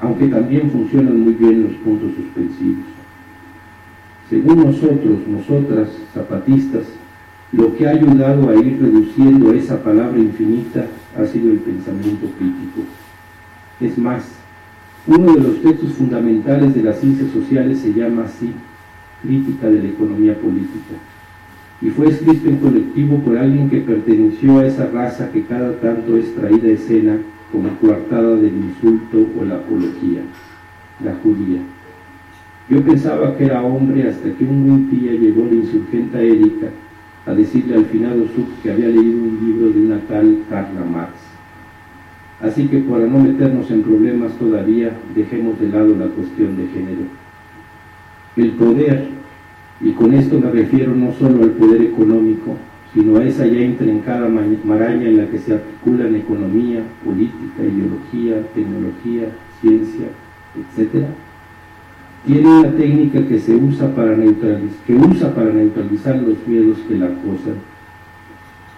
aunque también funcionan muy bien los puntos suspensivos. Según nosotros, nosotras, zapatistas, lo que ha ayudado a ir reduciendo esa palabra infinita ha sido el pensamiento crítico. Es más, uno de los textos fundamentales de las ciencias sociales se llama así, Crítica de la Economía Política, y fue escrito en colectivo por alguien que perteneció a esa raza que cada tanto es traída a escena como coartada del insulto o la apología, la judía. Yo pensaba que era hombre hasta que un buen día llegó la insurgenta Erika a decirle al finado Sub que había leído un libro de una tal Carla Marx. Así que para no meternos en problemas todavía, dejemos de lado la cuestión de género. El poder, y con esto me refiero no solo al poder económico, sino a esa ya intrincada maraña en la que se articulan economía, política, ideología, tecnología, ciencia, etc., tiene una técnica que se usa para neutralizar, que usa para neutralizar los miedos que la acosan.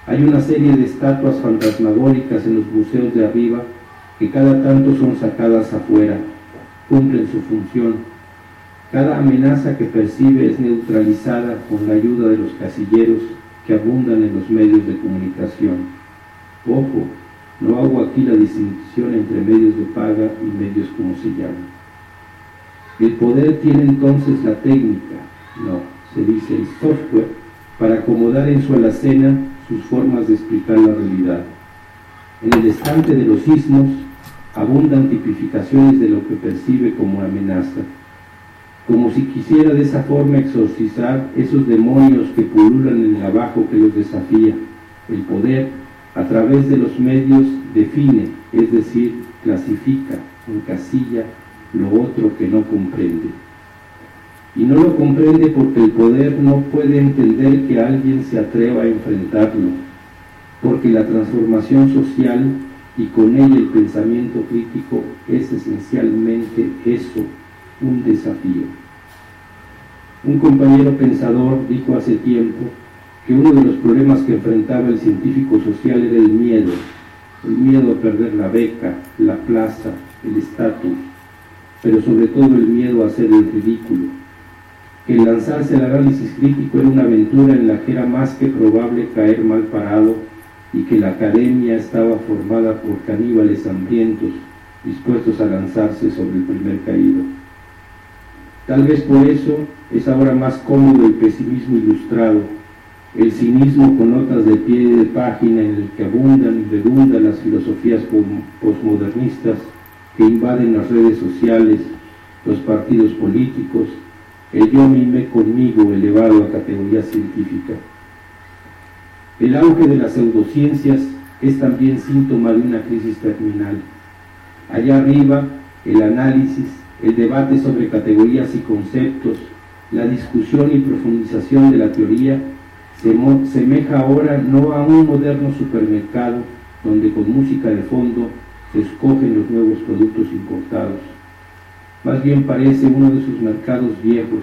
Hay una serie de estatuas fantasmagóricas en los museos de arriba que cada tanto son sacadas afuera, cumplen su función. Cada amenaza que percibe es neutralizada con la ayuda de los casilleros que abundan en los medios de comunicación. Ojo, no hago aquí la distinción entre medios de paga y medios como se llaman. El poder tiene entonces la técnica, no, se dice el software, para acomodar en su alacena sus formas de explicar la realidad. En el estante de los sismos abundan tipificaciones de lo que percibe como amenaza, como si quisiera de esa forma exorcizar esos demonios que pululan en el abajo que los desafía. El poder, a través de los medios, define, es decir, clasifica, encasilla, lo otro que no comprende. Y no lo comprende porque el poder no puede entender que alguien se atreva a enfrentarlo, porque la transformación social y con ella el pensamiento crítico es esencialmente eso, un desafío. Un compañero pensador dijo hace tiempo que uno de los problemas que enfrentaba el científico social era el miedo, el miedo a perder la beca, la plaza, el estatus, pero sobre todo el miedo a hacer el ridículo. Que el lanzarse al análisis crítico era una aventura en la que era más que probable caer mal parado y que la academia estaba formada por caníbales hambrientos dispuestos a lanzarse sobre el primer caído. Tal vez por eso es ahora más cómodo el pesimismo ilustrado, el cinismo con notas de pie de página en el que abundan y redundan las filosofías posmodernistas que invaden las redes sociales, los partidos políticos, el yo mime conmigo elevado a categoría científica. El auge de las pseudociencias es también síntoma de una crisis terminal. Allá arriba, el análisis, el debate sobre categorías y conceptos, la discusión y profundización de la teoría se semeja ahora no a un moderno supermercado donde con música de fondo se escogen los nuevos productos importados. Más bien parece uno de sus mercados viejos,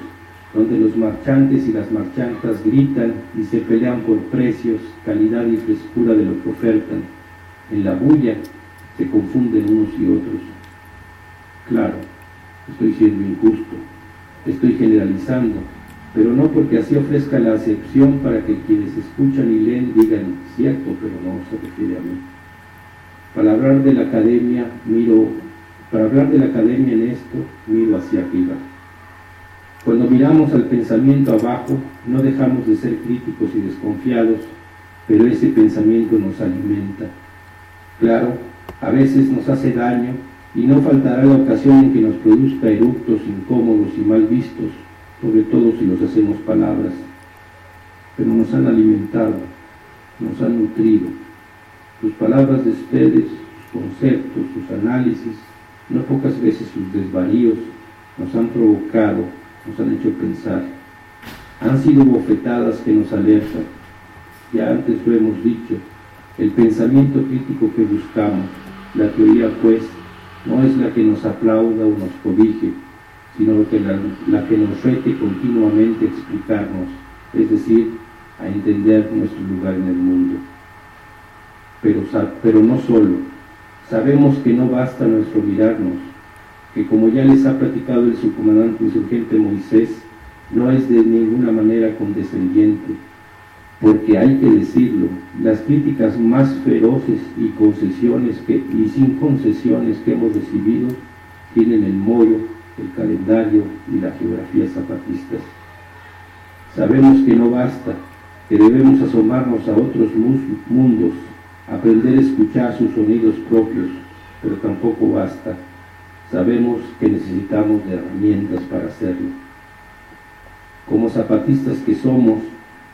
donde los marchantes y las marchantas gritan y se pelean por precios, calidad y frescura de lo que ofertan. En la bulla se confunden unos y otros. Claro, estoy siendo injusto, estoy generalizando, pero no porque así ofrezca la acepción para que quienes escuchan y leen digan cierto, pero no se refiere a mí. Para hablar de la academia, miro, para hablar de la academia en esto, miro hacia arriba. Cuando miramos al pensamiento abajo, no dejamos de ser críticos y desconfiados, pero ese pensamiento nos alimenta. Claro, a veces nos hace daño y no faltará la ocasión en que nos produzca eructos incómodos y mal vistos, sobre todo si los hacemos palabras. Pero nos han alimentado, nos han nutrido. Sus palabras de ustedes, sus conceptos, sus análisis, no pocas veces sus desvaríos, nos han provocado nos han hecho pensar. Han sido bofetadas que nos alertan. Ya antes lo hemos dicho, el pensamiento crítico que buscamos, la teoría pues, no es la que nos aplauda o nos cobije, sino que la, que nos rete continuamente a explicarnos, es decir, a entender nuestro lugar en el mundo. Pero, pero no solo, sabemos que no basta nuestro mirarnos, que como ya les ha platicado el subcomandante insurgente Moisés, no es de ninguna manera condescendiente, porque hay que decirlo, las críticas más feroces y concesiones y sin concesiones que hemos recibido tienen el mollo, el calendario y la geografía zapatistas. Sabemos que no basta, que debemos asomarnos a otros mundos, aprender a escuchar sus sonidos propios, pero tampoco basta Sabemos que necesitamos de herramientas para hacerlo. Como zapatistas que somos,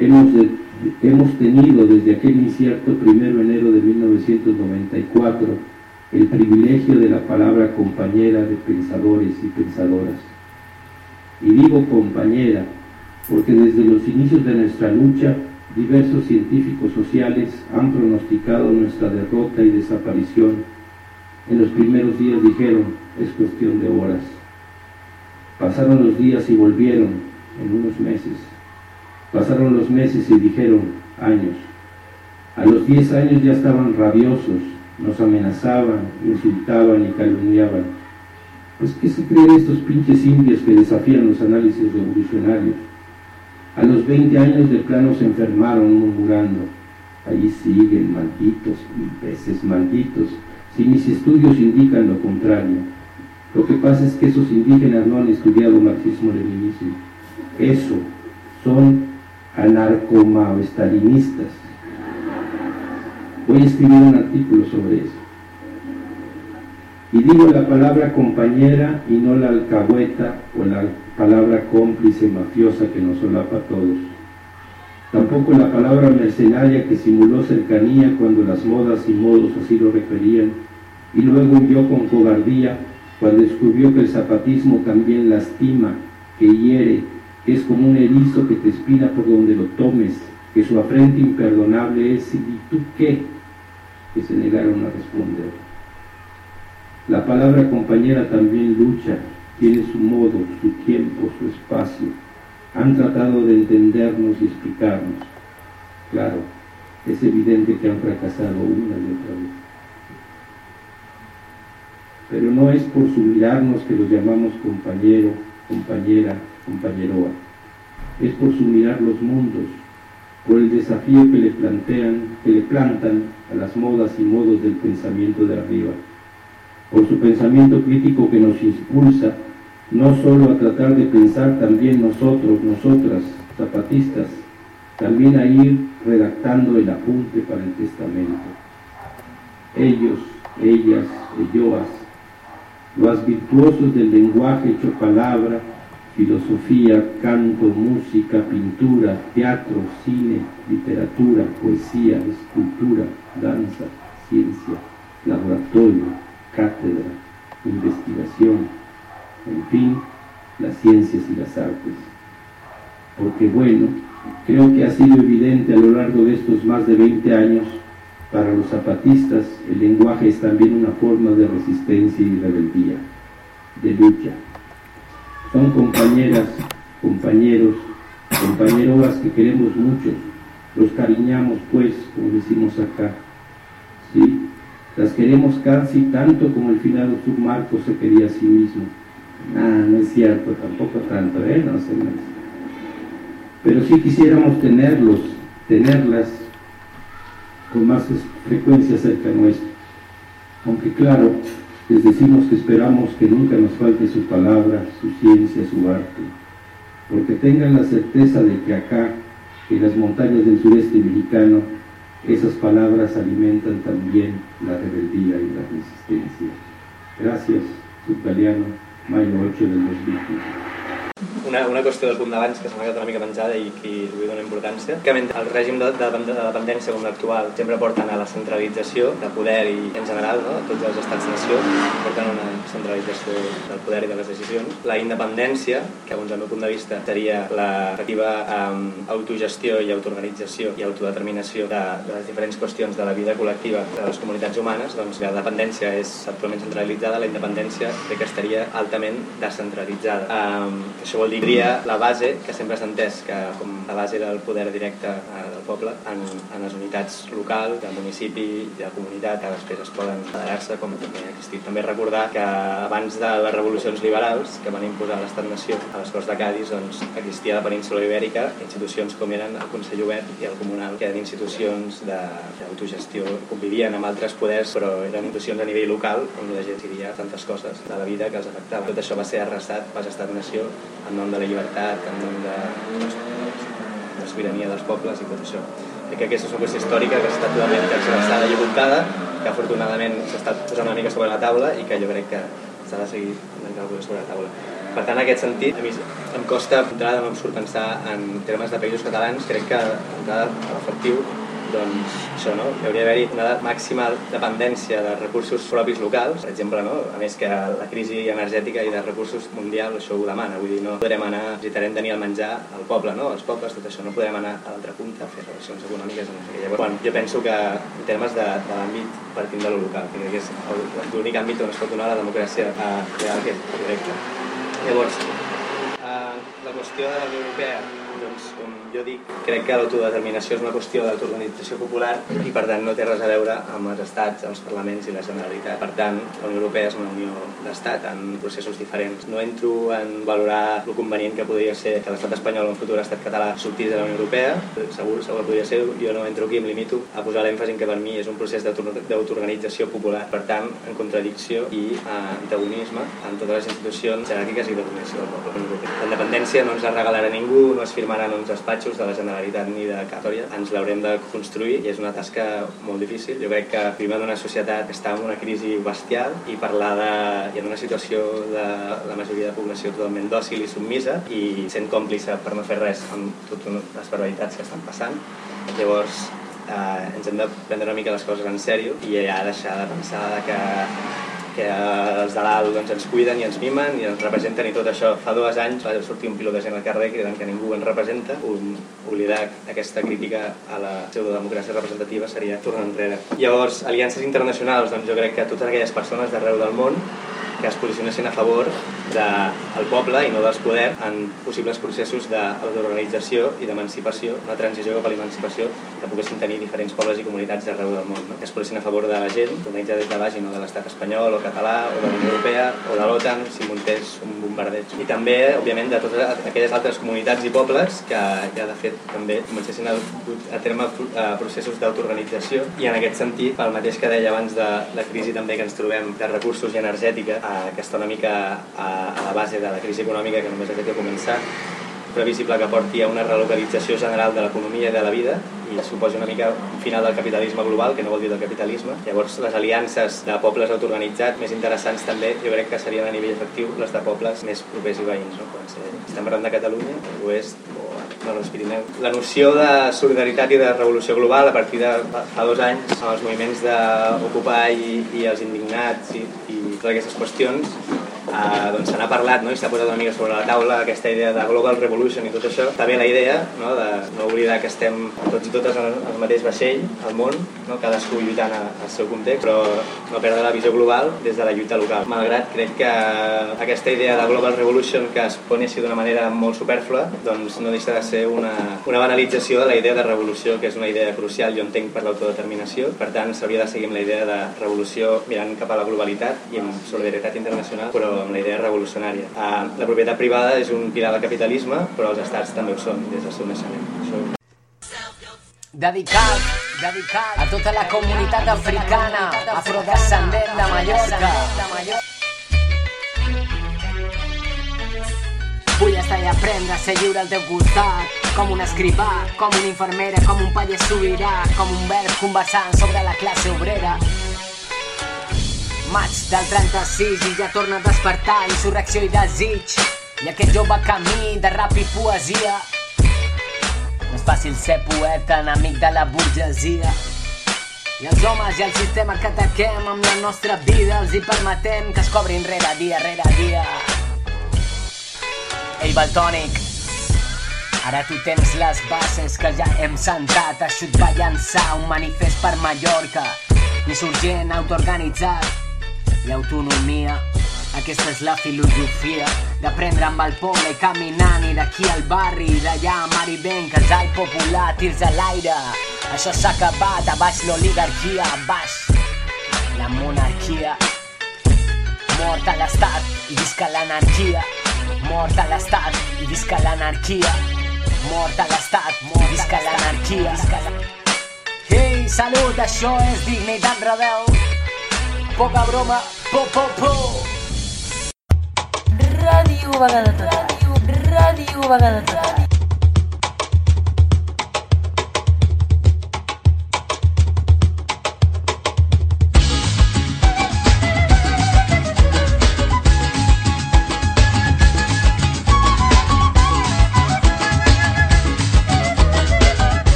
hemos, tenido desde aquel incierto 1 de enero de 1994 el privilegio de la palabra compañera de pensadores y pensadoras. Y digo compañera porque desde los inicios de nuestra lucha diversos científicos sociales han pronosticado nuestra derrota y desaparición en los primeros días dijeron, es cuestión de horas. Pasaron los días y volvieron en unos meses. Pasaron los meses y dijeron, años. A los diez años ya estaban rabiosos, nos amenazaban, insultaban y calumniaban. Pues, ¿qué se creen estos pinches indios que desafían los análisis revolucionarios? A los 20 años de plano se enfermaron murmurando. Ahí siguen malditos, peces malditos, si mis estudios indican lo contrario. Lo que pasa es que esos indígenas no han estudiado marxismo-leninismo. Eso son anarcomaoestalinistas. Voy a escribir un artículo sobre eso. Y digo la palabra compañera y no la alcahueta o la palabra cómplice mafiosa que nos solapa a todos. Tampoco la palabra mercenaria que simuló cercanía cuando las modas y modos así lo referían, y luego huyó con cobardía cuando descubrió que el zapatismo también lastima, que hiere, es como un erizo que te espina por donde lo tomes, que su afrente imperdonable es, ¿y tú qué? Que se negaron a responder. La palabra compañera también lucha, tiene su modo, su tiempo, su espacio han tratado de entendernos y explicarnos. Claro, es evidente que han fracasado una y otra vez. Pero no es por su mirarnos que los llamamos compañero, compañera, compañeroa. Es por su mirar los mundos, por el desafío que le plantean, que le plantan a las modas y modos del pensamiento de arriba. por su pensamiento crítico que nos impulsa no solo a tratar de pensar también nosotros, nosotras, zapatistas, también a ir redactando el apunte para el testamento. Ellos, ellas, elloas, los virtuosos del lenguaje hecho palabra, filosofía, canto, música, pintura, teatro, cine, literatura, poesía, escultura, danza, ciencia, laboratorio, cátedra, investigación, en fin, las ciencias y las artes. Porque bueno, creo que ha sido evidente a lo largo de estos más de 20 años, para los zapatistas el lenguaje es también una forma de resistencia y rebeldía, de lucha. Son compañeras, compañeros, compañeroas que queremos mucho, los cariñamos pues, como decimos acá, ¿sí? Las queremos casi tanto como el finado submarco se quería a sí mismo. Ah, no es cierto, tampoco tanto, ¿eh? No sé más. Pero sí quisiéramos tenerlos, tenerlas con más frecuencia cerca nuestro. Aunque claro, les decimos que esperamos que nunca nos falte su palabra, su ciencia, su arte, porque tengan la certeza de que acá, en las montañas del sureste mexicano, esas palabras alimentan también la rebeldía y la resistencia. Gracias, subgaliano, mayo 8 del 2015. Una, una qüestió del punt d'abans que s'ha quedat una mica menjada i que li dona importància, que el règim de, de, de dependència com l'actual sempre porten a la centralització de poder i en general, no? tots els estats-nació porten una centralització del poder i de les decisions. La independència, que segons el meu punt de vista seria la relativa um, autogestió i autoorganització i autodeterminació de, de les diferents qüestions de la vida col·lectiva de les comunitats humanes, doncs la dependència és actualment centralitzada, la independència crec que estaria altament descentralitzada. Um, això vol que la base, que sempre s'ha entès que com la base del poder directe eh, del poble, en, en les unitats locals, del municipi, de la comunitat, que després es poden federar-se, com també ha existit. També recordar que abans de les revolucions liberals que van imposar l'estat-nació a les Corts de Cádiz, doncs, existia a la península ibèrica institucions com eren el Consell Obert i el Comunal, que eren institucions d'autogestió, convivien amb altres poders, però eren institucions a nivell local on la gent decidia tantes coses de la vida que els afectava. Tot això va ser arrasat per l'estat-nació en nom de la llibertat, en nom de, la sobirania dels pobles i tot això. Crec que aquesta és una qüestió històrica que està totalment transversada i ocultada, que afortunadament s'ha estat posant una mica sobre la taula i que jo crec que s'ha de seguir posant sobre la taula. Per tant, en aquest sentit, a mi em costa, d'entrada no em surt pensar en termes de països catalans, crec que d'entrada l'efectiu doncs això, no? Hi hauria d'haver una màxima dependència de recursos propis locals, per exemple, no? A més que la crisi energètica i de recursos mundial això ho demana, vull dir, no podrem anar, necessitarem tenir el menjar al poble, no? Els pobles, tot això, no podrem anar a l'altra punta a fer relacions econòmiques, no sé. Llavors, bueno, jo penso que en termes de, de l'àmbit partint de lo local, que és l'únic àmbit on es pot donar la democràcia real que és directa. Llavors, eh, la qüestió de la Unió Europea, doncs, com jo dic, crec que l'autodeterminació és una qüestió d'autoorganització popular i per tant no té res a veure amb els estats, els parlaments i la Generalitat. Per tant, la Unió Europea és una unió d'estat en processos diferents. No entro en valorar el convenient que podria ser que l'estat espanyol o un futur estat català sortís de la Unió Europea, segur, segur podria ser, jo no entro aquí, em limito a posar l'èmfasi en que per mi és un procés d'autoorganització popular, per tant, en contradicció i eh, antagonisme en totes les institucions jeràrquiques i d'organització del poble. La independència no ens la regalarà ningú, no es firmarà en uns despatxos despatxos de la Generalitat ni de Catòria, ens l'haurem de construir i és una tasca molt difícil. Jo crec que vivim en una societat que està en una crisi bestial i parlar de, i en una situació de la majoria de població totalment dòcil i submisa i sent còmplice per no fer res amb totes les barbaritats que estan passant. Llavors, eh, ens hem de prendre una mica les coses en sèrio i ja deixar de pensar que que els de dalt doncs, ens cuiden i ens mimen i ens representen i tot això. Fa dos anys va sortir un pilot de gent al carrer cridant que ningú ens representa. Un, oblidar aquesta crítica a la pseudodemocràcia representativa seria tornar enrere. Llavors, aliances internacionals, doncs jo crec que totes aquelles persones d'arreu del món que es posicionessin a favor del poble i no dels poders en possibles processos d'autoorganització i d'emancipació, una transició cap a l'emancipació que poguessin tenir diferents pobles i comunitats arreu del món. No? Que es posessin a favor de la gent, organitzar des de baix i no de l'estat espanyol o català o de la Unió Europea o de l'OTAN si muntés un bombardeig. I també, òbviament, de totes aquelles altres comunitats i pobles que ja de fet també comencessin a, a terme processos d'autoorganització i en aquest sentit, pel mateix que deia abans de la crisi també que ens trobem de recursos i energètica, eh, que està una mica a, a la base de la crisi econòmica que només ha fet començar, previsible que porti a una relocalització general de l'economia i de la vida i suposi una mica un final del capitalisme global, que no vol dir del capitalisme. Llavors, les aliances de pobles autoorganitzats més interessants també, jo crec que serien a nivell efectiu les de pobles més propers i veïns. No? Quan ser, estem parlant de Catalunya, l'oest o no, els Pirineus. La noció de solidaritat i de revolució global a partir de fa dos anys amb els moviments d'Ocupar i, i els indignats i, i totes aquestes qüestions eh, doncs se n'ha parlat no? i s'ha posat una mica sobre la taula aquesta idea de Global Revolution i tot això. Està bé la idea no? de no oblidar que estem tots i totes en el mateix vaixell, al món, no? cadascú lluitant al seu context, però no perdre la visió global des de la lluita local. Malgrat crec que aquesta idea de Global Revolution que es poni així d'una manera molt superflua, doncs no deixa de ser una, una banalització de la idea de revolució, que és una idea crucial, jo entenc, per l'autodeterminació. Per tant, s'hauria de seguir amb la idea de revolució mirant cap a la globalitat i amb solidaritat internacional, però amb la idea revolucionària. Uh, la propietat privada és un pilar del capitalisme, però els estats també ho són des del seu naixement. Això... Dedicat, dedicat a tota la comunitat africana, afrodescendent de Mallorca. Vull estar i aprendre a ser lliure al teu costat Com un escrivà, com una infermera, com un paller sobirà Com un verb conversant sobre la classe obrera Maig del 36 i ja torna a despertar insurrecció i desig. I aquest jove camí de rap i poesia. No és fàcil ser poeta enemic de la burgesia. I els homes i el sistema que ataquem amb la nostra vida els hi permetem que es cobrin rere dia rere dia. Ei, Baltònic Ara tu tens les bases que ja hem centrat Això et va llançar un manifest per Mallorca. Insurgent, autoorganitzat i autonomia. Aquesta és la filosofia de prendre amb el poble i caminant i d'aquí al barri i d'allà a mar i vent, casal popular, tirs a l'aire. Això s'ha acabat, a baix l'oligarquia, a baix la monarquia. Mort a l'estat i visca l'anarquia. Mort a l'estat i visca l'anarquia. Mort a l'estat, mort visca l'anarquia. Ei, salut, això és dignitat rebel poca broma, po, po, po.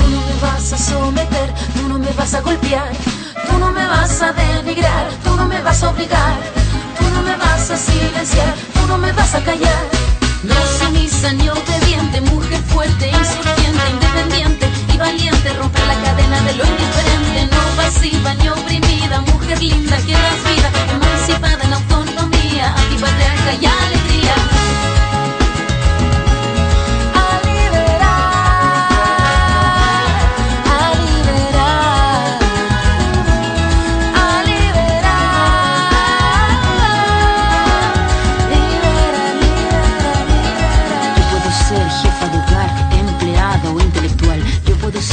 Tú no me vas a someter, tú no me vas a golpear. Tú no me vas a denigrar, tú no me vas a obligar, tú no me vas a silenciar, tú no me vas a callar. No sumisa ni obediente, mujer fuerte, insurgente, independiente y valiente, romper la cadena de lo indiferente, no pasiva ni oprimida, mujer linda que das vida, emancipada en autonomía, antipatriarca y alegría.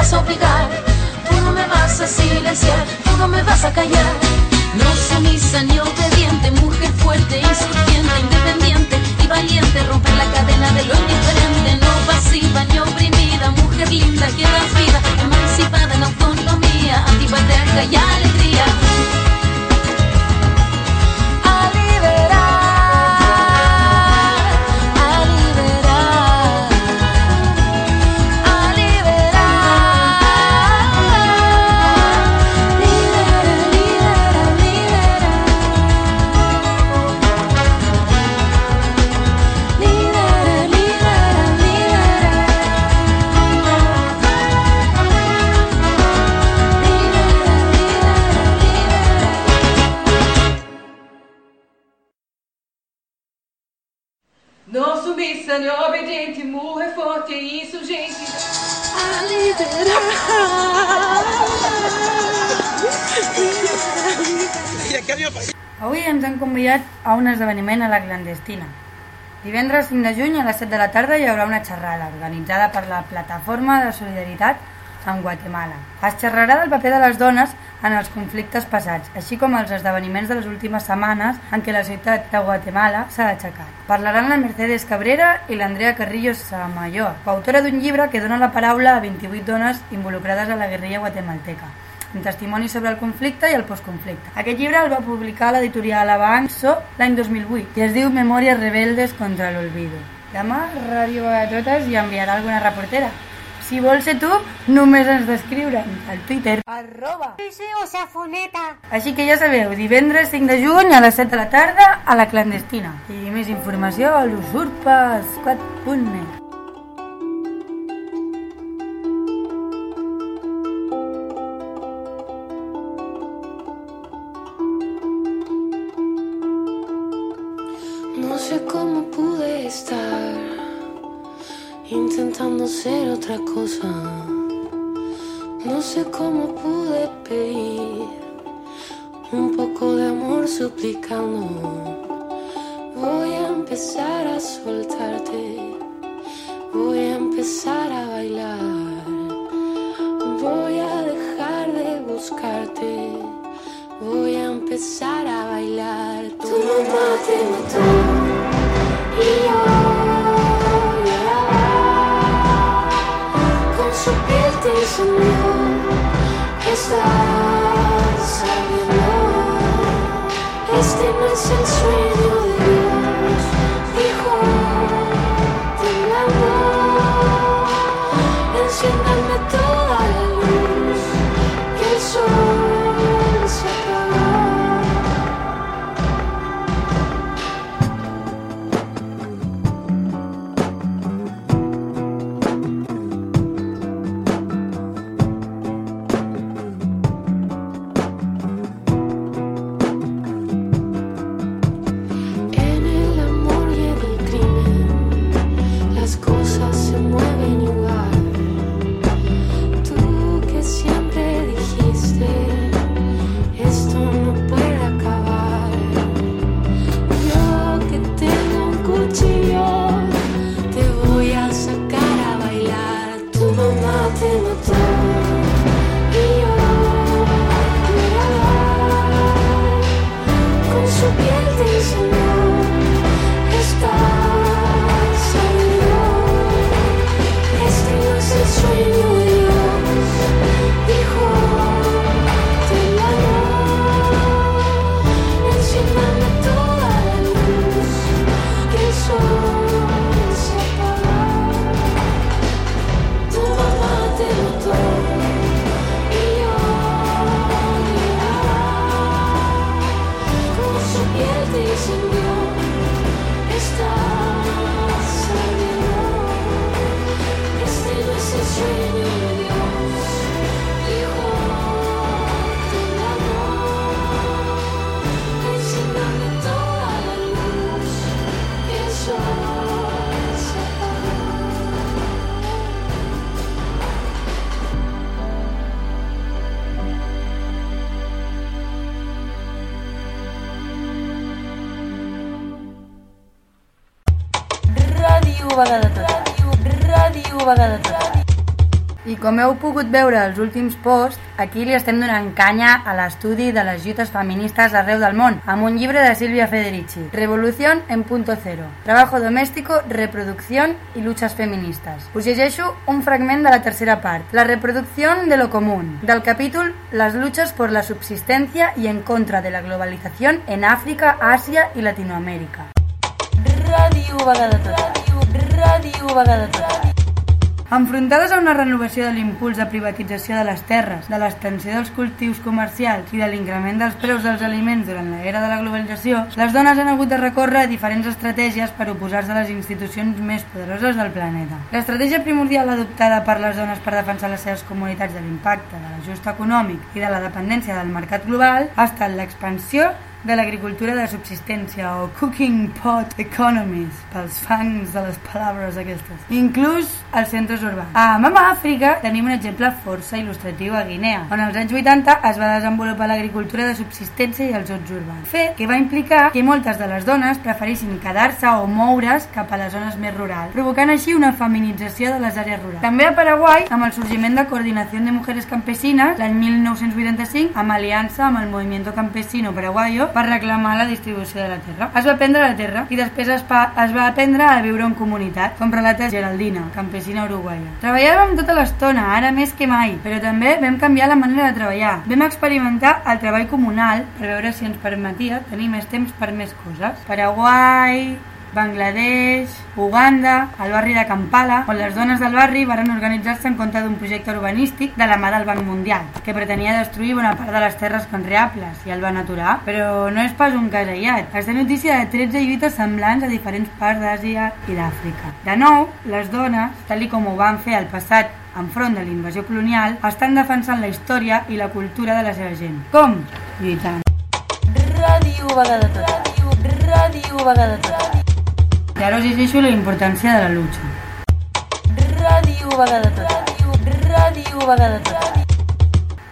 Tú no me vas a silenciar, tú no me vas a callar. No sumisa ni obediente, mujer fuerte, insurgente, independiente y valiente, romper la cadena de lo indiferente, no pasiva ni oprimida, mujer linda que das vida, emancipada en autonomía, antipatriarca y alegría. La clandestina. Divendres 5 de juny a les 7 de la tarda hi haurà una xerrada organitzada per la Plataforma de Solidaritat en Guatemala. Es xerrarà del paper de les dones en els conflictes passats, així com els esdeveniments de les últimes setmanes en què la ciutat de Guatemala s'ha aixecat. Parlaran la Mercedes Cabrera i l'Andrea Carrillo Samayor, coautora d'un llibre que dona la paraula a 28 dones involucrades a la guerrilla guatemalteca un testimoni sobre el conflicte i el postconflicte. Aquest llibre el va publicar l'editorial Avanço l'any 2008 i es diu Memòries rebeldes contra l'olvido. Demà, Ràdio a totes i enviarà alguna reportera. Si vols ser tu, només ens d'escriure al Twitter. Arroba. Safoneta. Així que ja sabeu, divendres 5 de juny a les 7 de la tarda a la clandestina. I més informació a l'usurpas4.net. otra cosa. No sé cómo pude pedir un poco de amor suplicando. Voy a empezar a soltarte. Voy a empezar a bailar. Voy a dejar de buscarte. Voy a empezar a bailar. Tu mamá te mató Este no Ràdio Vegada Tota. Ràdio Vegada I com heu pogut veure els últims posts, aquí li estem donant canya a l'estudi de les lluites feministes arreu del món, amb un llibre de Silvia Federici, Revolución en punto cero, Trabajo doméstico, reproducción y luchas feministas. Us llegeixo un fragment de la tercera part, La reproducción de lo común, del capítol Las luchas por la subsistencia y en contra de la globalización en África, Asia y Latinoamérica. Ràdio Vegada Ràdio, vegada tot. Enfrontades a una renovació de l'impuls de privatització de les terres, de l'extensió dels cultius comercials i de l'increment dels preus dels aliments durant l'era de la globalització, les dones han hagut de recórrer a diferents estratègies per oposar-se a les institucions més poderoses del planeta. L'estratègia primordial adoptada per les dones per defensar les seves comunitats de l'impacte de l'ajust econòmic i de la dependència del mercat global ha estat l'expansió de l'agricultura de subsistència o cooking pot economies pels fans de les paraules aquestes. Inclús als centres urbans. A Mama Àfrica tenim un exemple força il·lustratiu a Guinea on als anys 80 es va desenvolupar l'agricultura de subsistència i els jocs urbans. Fet que va implicar que moltes de les dones preferissin quedar-se o moure's cap a les zones més rurals provocant així una feminització de les àrees rurals. També a Paraguai amb el sorgiment de Coordinació de Mujeres Campesinas l'any 1985 amb aliança amb el Movimiento Campesino Paraguayo per reclamar la distribució de la terra. Es va prendre la terra i després es, pa, es va aprendre a viure en comunitat, com relata Geraldina, campesina uruguaia. Treballàvem tota l'estona, ara més que mai, però també vam canviar la manera de treballar. Vam experimentar el treball comunal per veure si ens permetia tenir més temps per més coses. Paraguai, Bangladesh, Uganda, al barri de Kampala, on les dones del barri varen organitzar-se en contra d'un projecte urbanístic de la mà del Banc Mundial, que pretenia destruir bona part de les terres conreables i el van aturar. Però no és pas un cas aïllat. Es té notícia de 13 lluites semblants a diferents parts d'Àsia i d'Àfrica. De nou, les dones, tal com ho van fer al passat enfront de l'invasió colonial, estan defensant la història i la cultura de la seva gent. Com? Lluitant. Ràdio vegada tot. Ràdio, ràdio vegada tot. Ara us llegeixo la importància de la lucha. Vegada tot.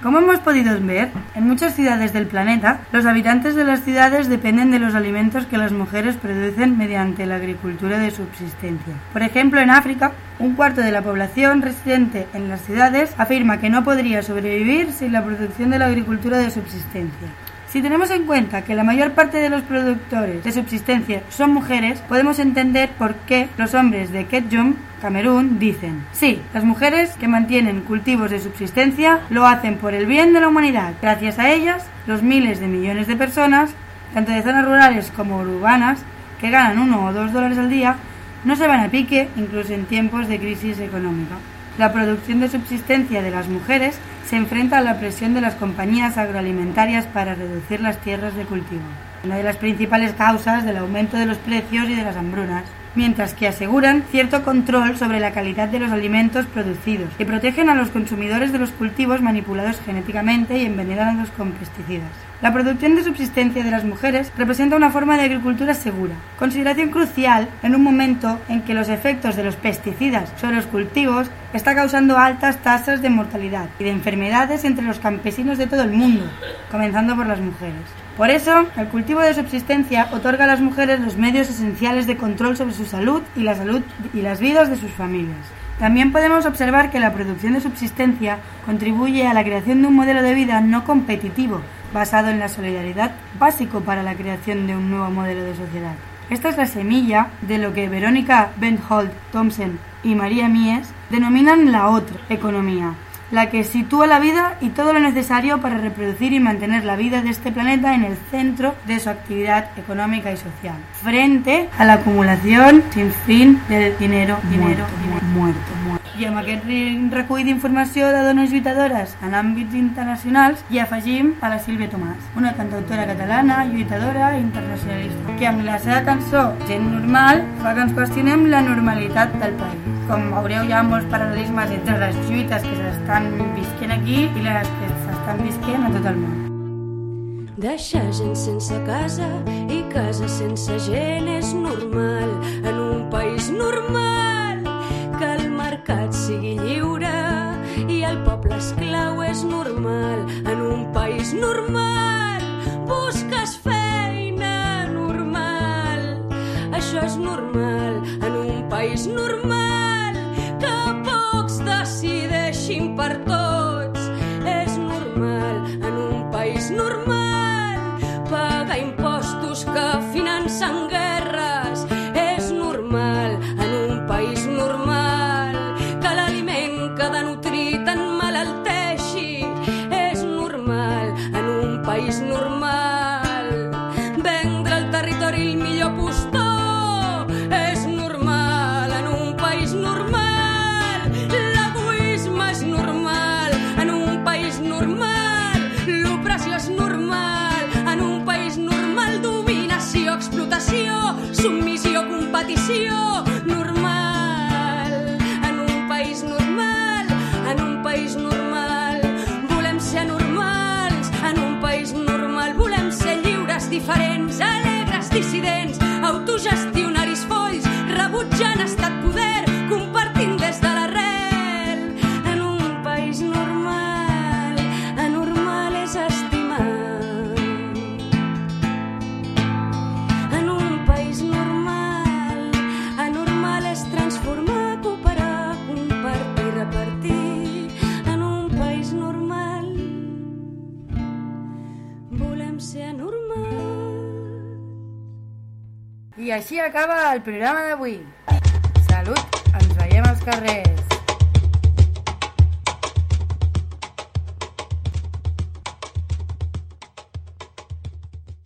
Como hemos podido ver, en muchas ciudades del planeta, los habitantes de las ciudades dependen de los alimentos que las mujeres producen mediante la agricultura de subsistencia. Por ejemplo, en África, un cuarto de la población residente en las ciudades afirma que no podría sobrevivir sin la producción de la agricultura de subsistencia. Si tenemos en cuenta que la mayor parte de los productores de subsistencia son mujeres, podemos entender por qué los hombres de Ketjum, Camerún, dicen, sí, las mujeres que mantienen cultivos de subsistencia lo hacen por el bien de la humanidad. Gracias a ellas, los miles de millones de personas, tanto de zonas rurales como urbanas, que ganan uno o dos dólares al día, no se van a pique incluso en tiempos de crisis económica. La producción de subsistencia de las mujeres se enfrenta a la presión de las compañías agroalimentarias para reducir las tierras de cultivo, una de las principales causas del aumento de los precios y de las hambrunas, mientras que aseguran cierto control sobre la calidad de los alimentos producidos y protegen a los consumidores de los cultivos manipulados genéticamente y envenenados con pesticidas. La producción de subsistencia de las mujeres representa una forma de agricultura segura, consideración crucial en un momento en que los efectos de los pesticidas sobre los cultivos está causando altas tasas de mortalidad y de enfermedades entre los campesinos de todo el mundo, comenzando por las mujeres. Por eso, el cultivo de subsistencia otorga a las mujeres los medios esenciales de control sobre su salud y la salud y las vidas de sus familias. También podemos observar que la producción de subsistencia contribuye a la creación de un modelo de vida no competitivo, basado en la solidaridad, básico para la creación de un nuevo modelo de sociedad. Esta es la semilla de lo que Verónica Benthold Thompson y María Mies denominan la otra economía, la que sitúa la vida y todo lo necesario para reproducir y mantener la vida de este planeta en el centro de su actividad económica y social, frente a la acumulación sin fin del dinero, dinero, dinero muerto, muerto. I amb aquest recull d'informació de dones lluitadores en àmbits internacionals hi afegim a la Sílvia Tomàs, una cantautora catalana, lluitadora i internacionalista, que amb la seva cançó Gent Normal fa que ens qüestionem la normalitat del país. Com veureu hi ha molts paral·lelismes entre les lluites que s'estan visquent aquí i les que s'estan visquent a tot el món. Deixar gent sense casa i casa sense gent és normal en un país normal que el mercat sigui lliure i el poble esclau és normal en un país normal és normal en un país normal que pocs decideixin per tot. dissidents autogestió I així acaba el programa d'avui. Salut, ens veiem als carrers.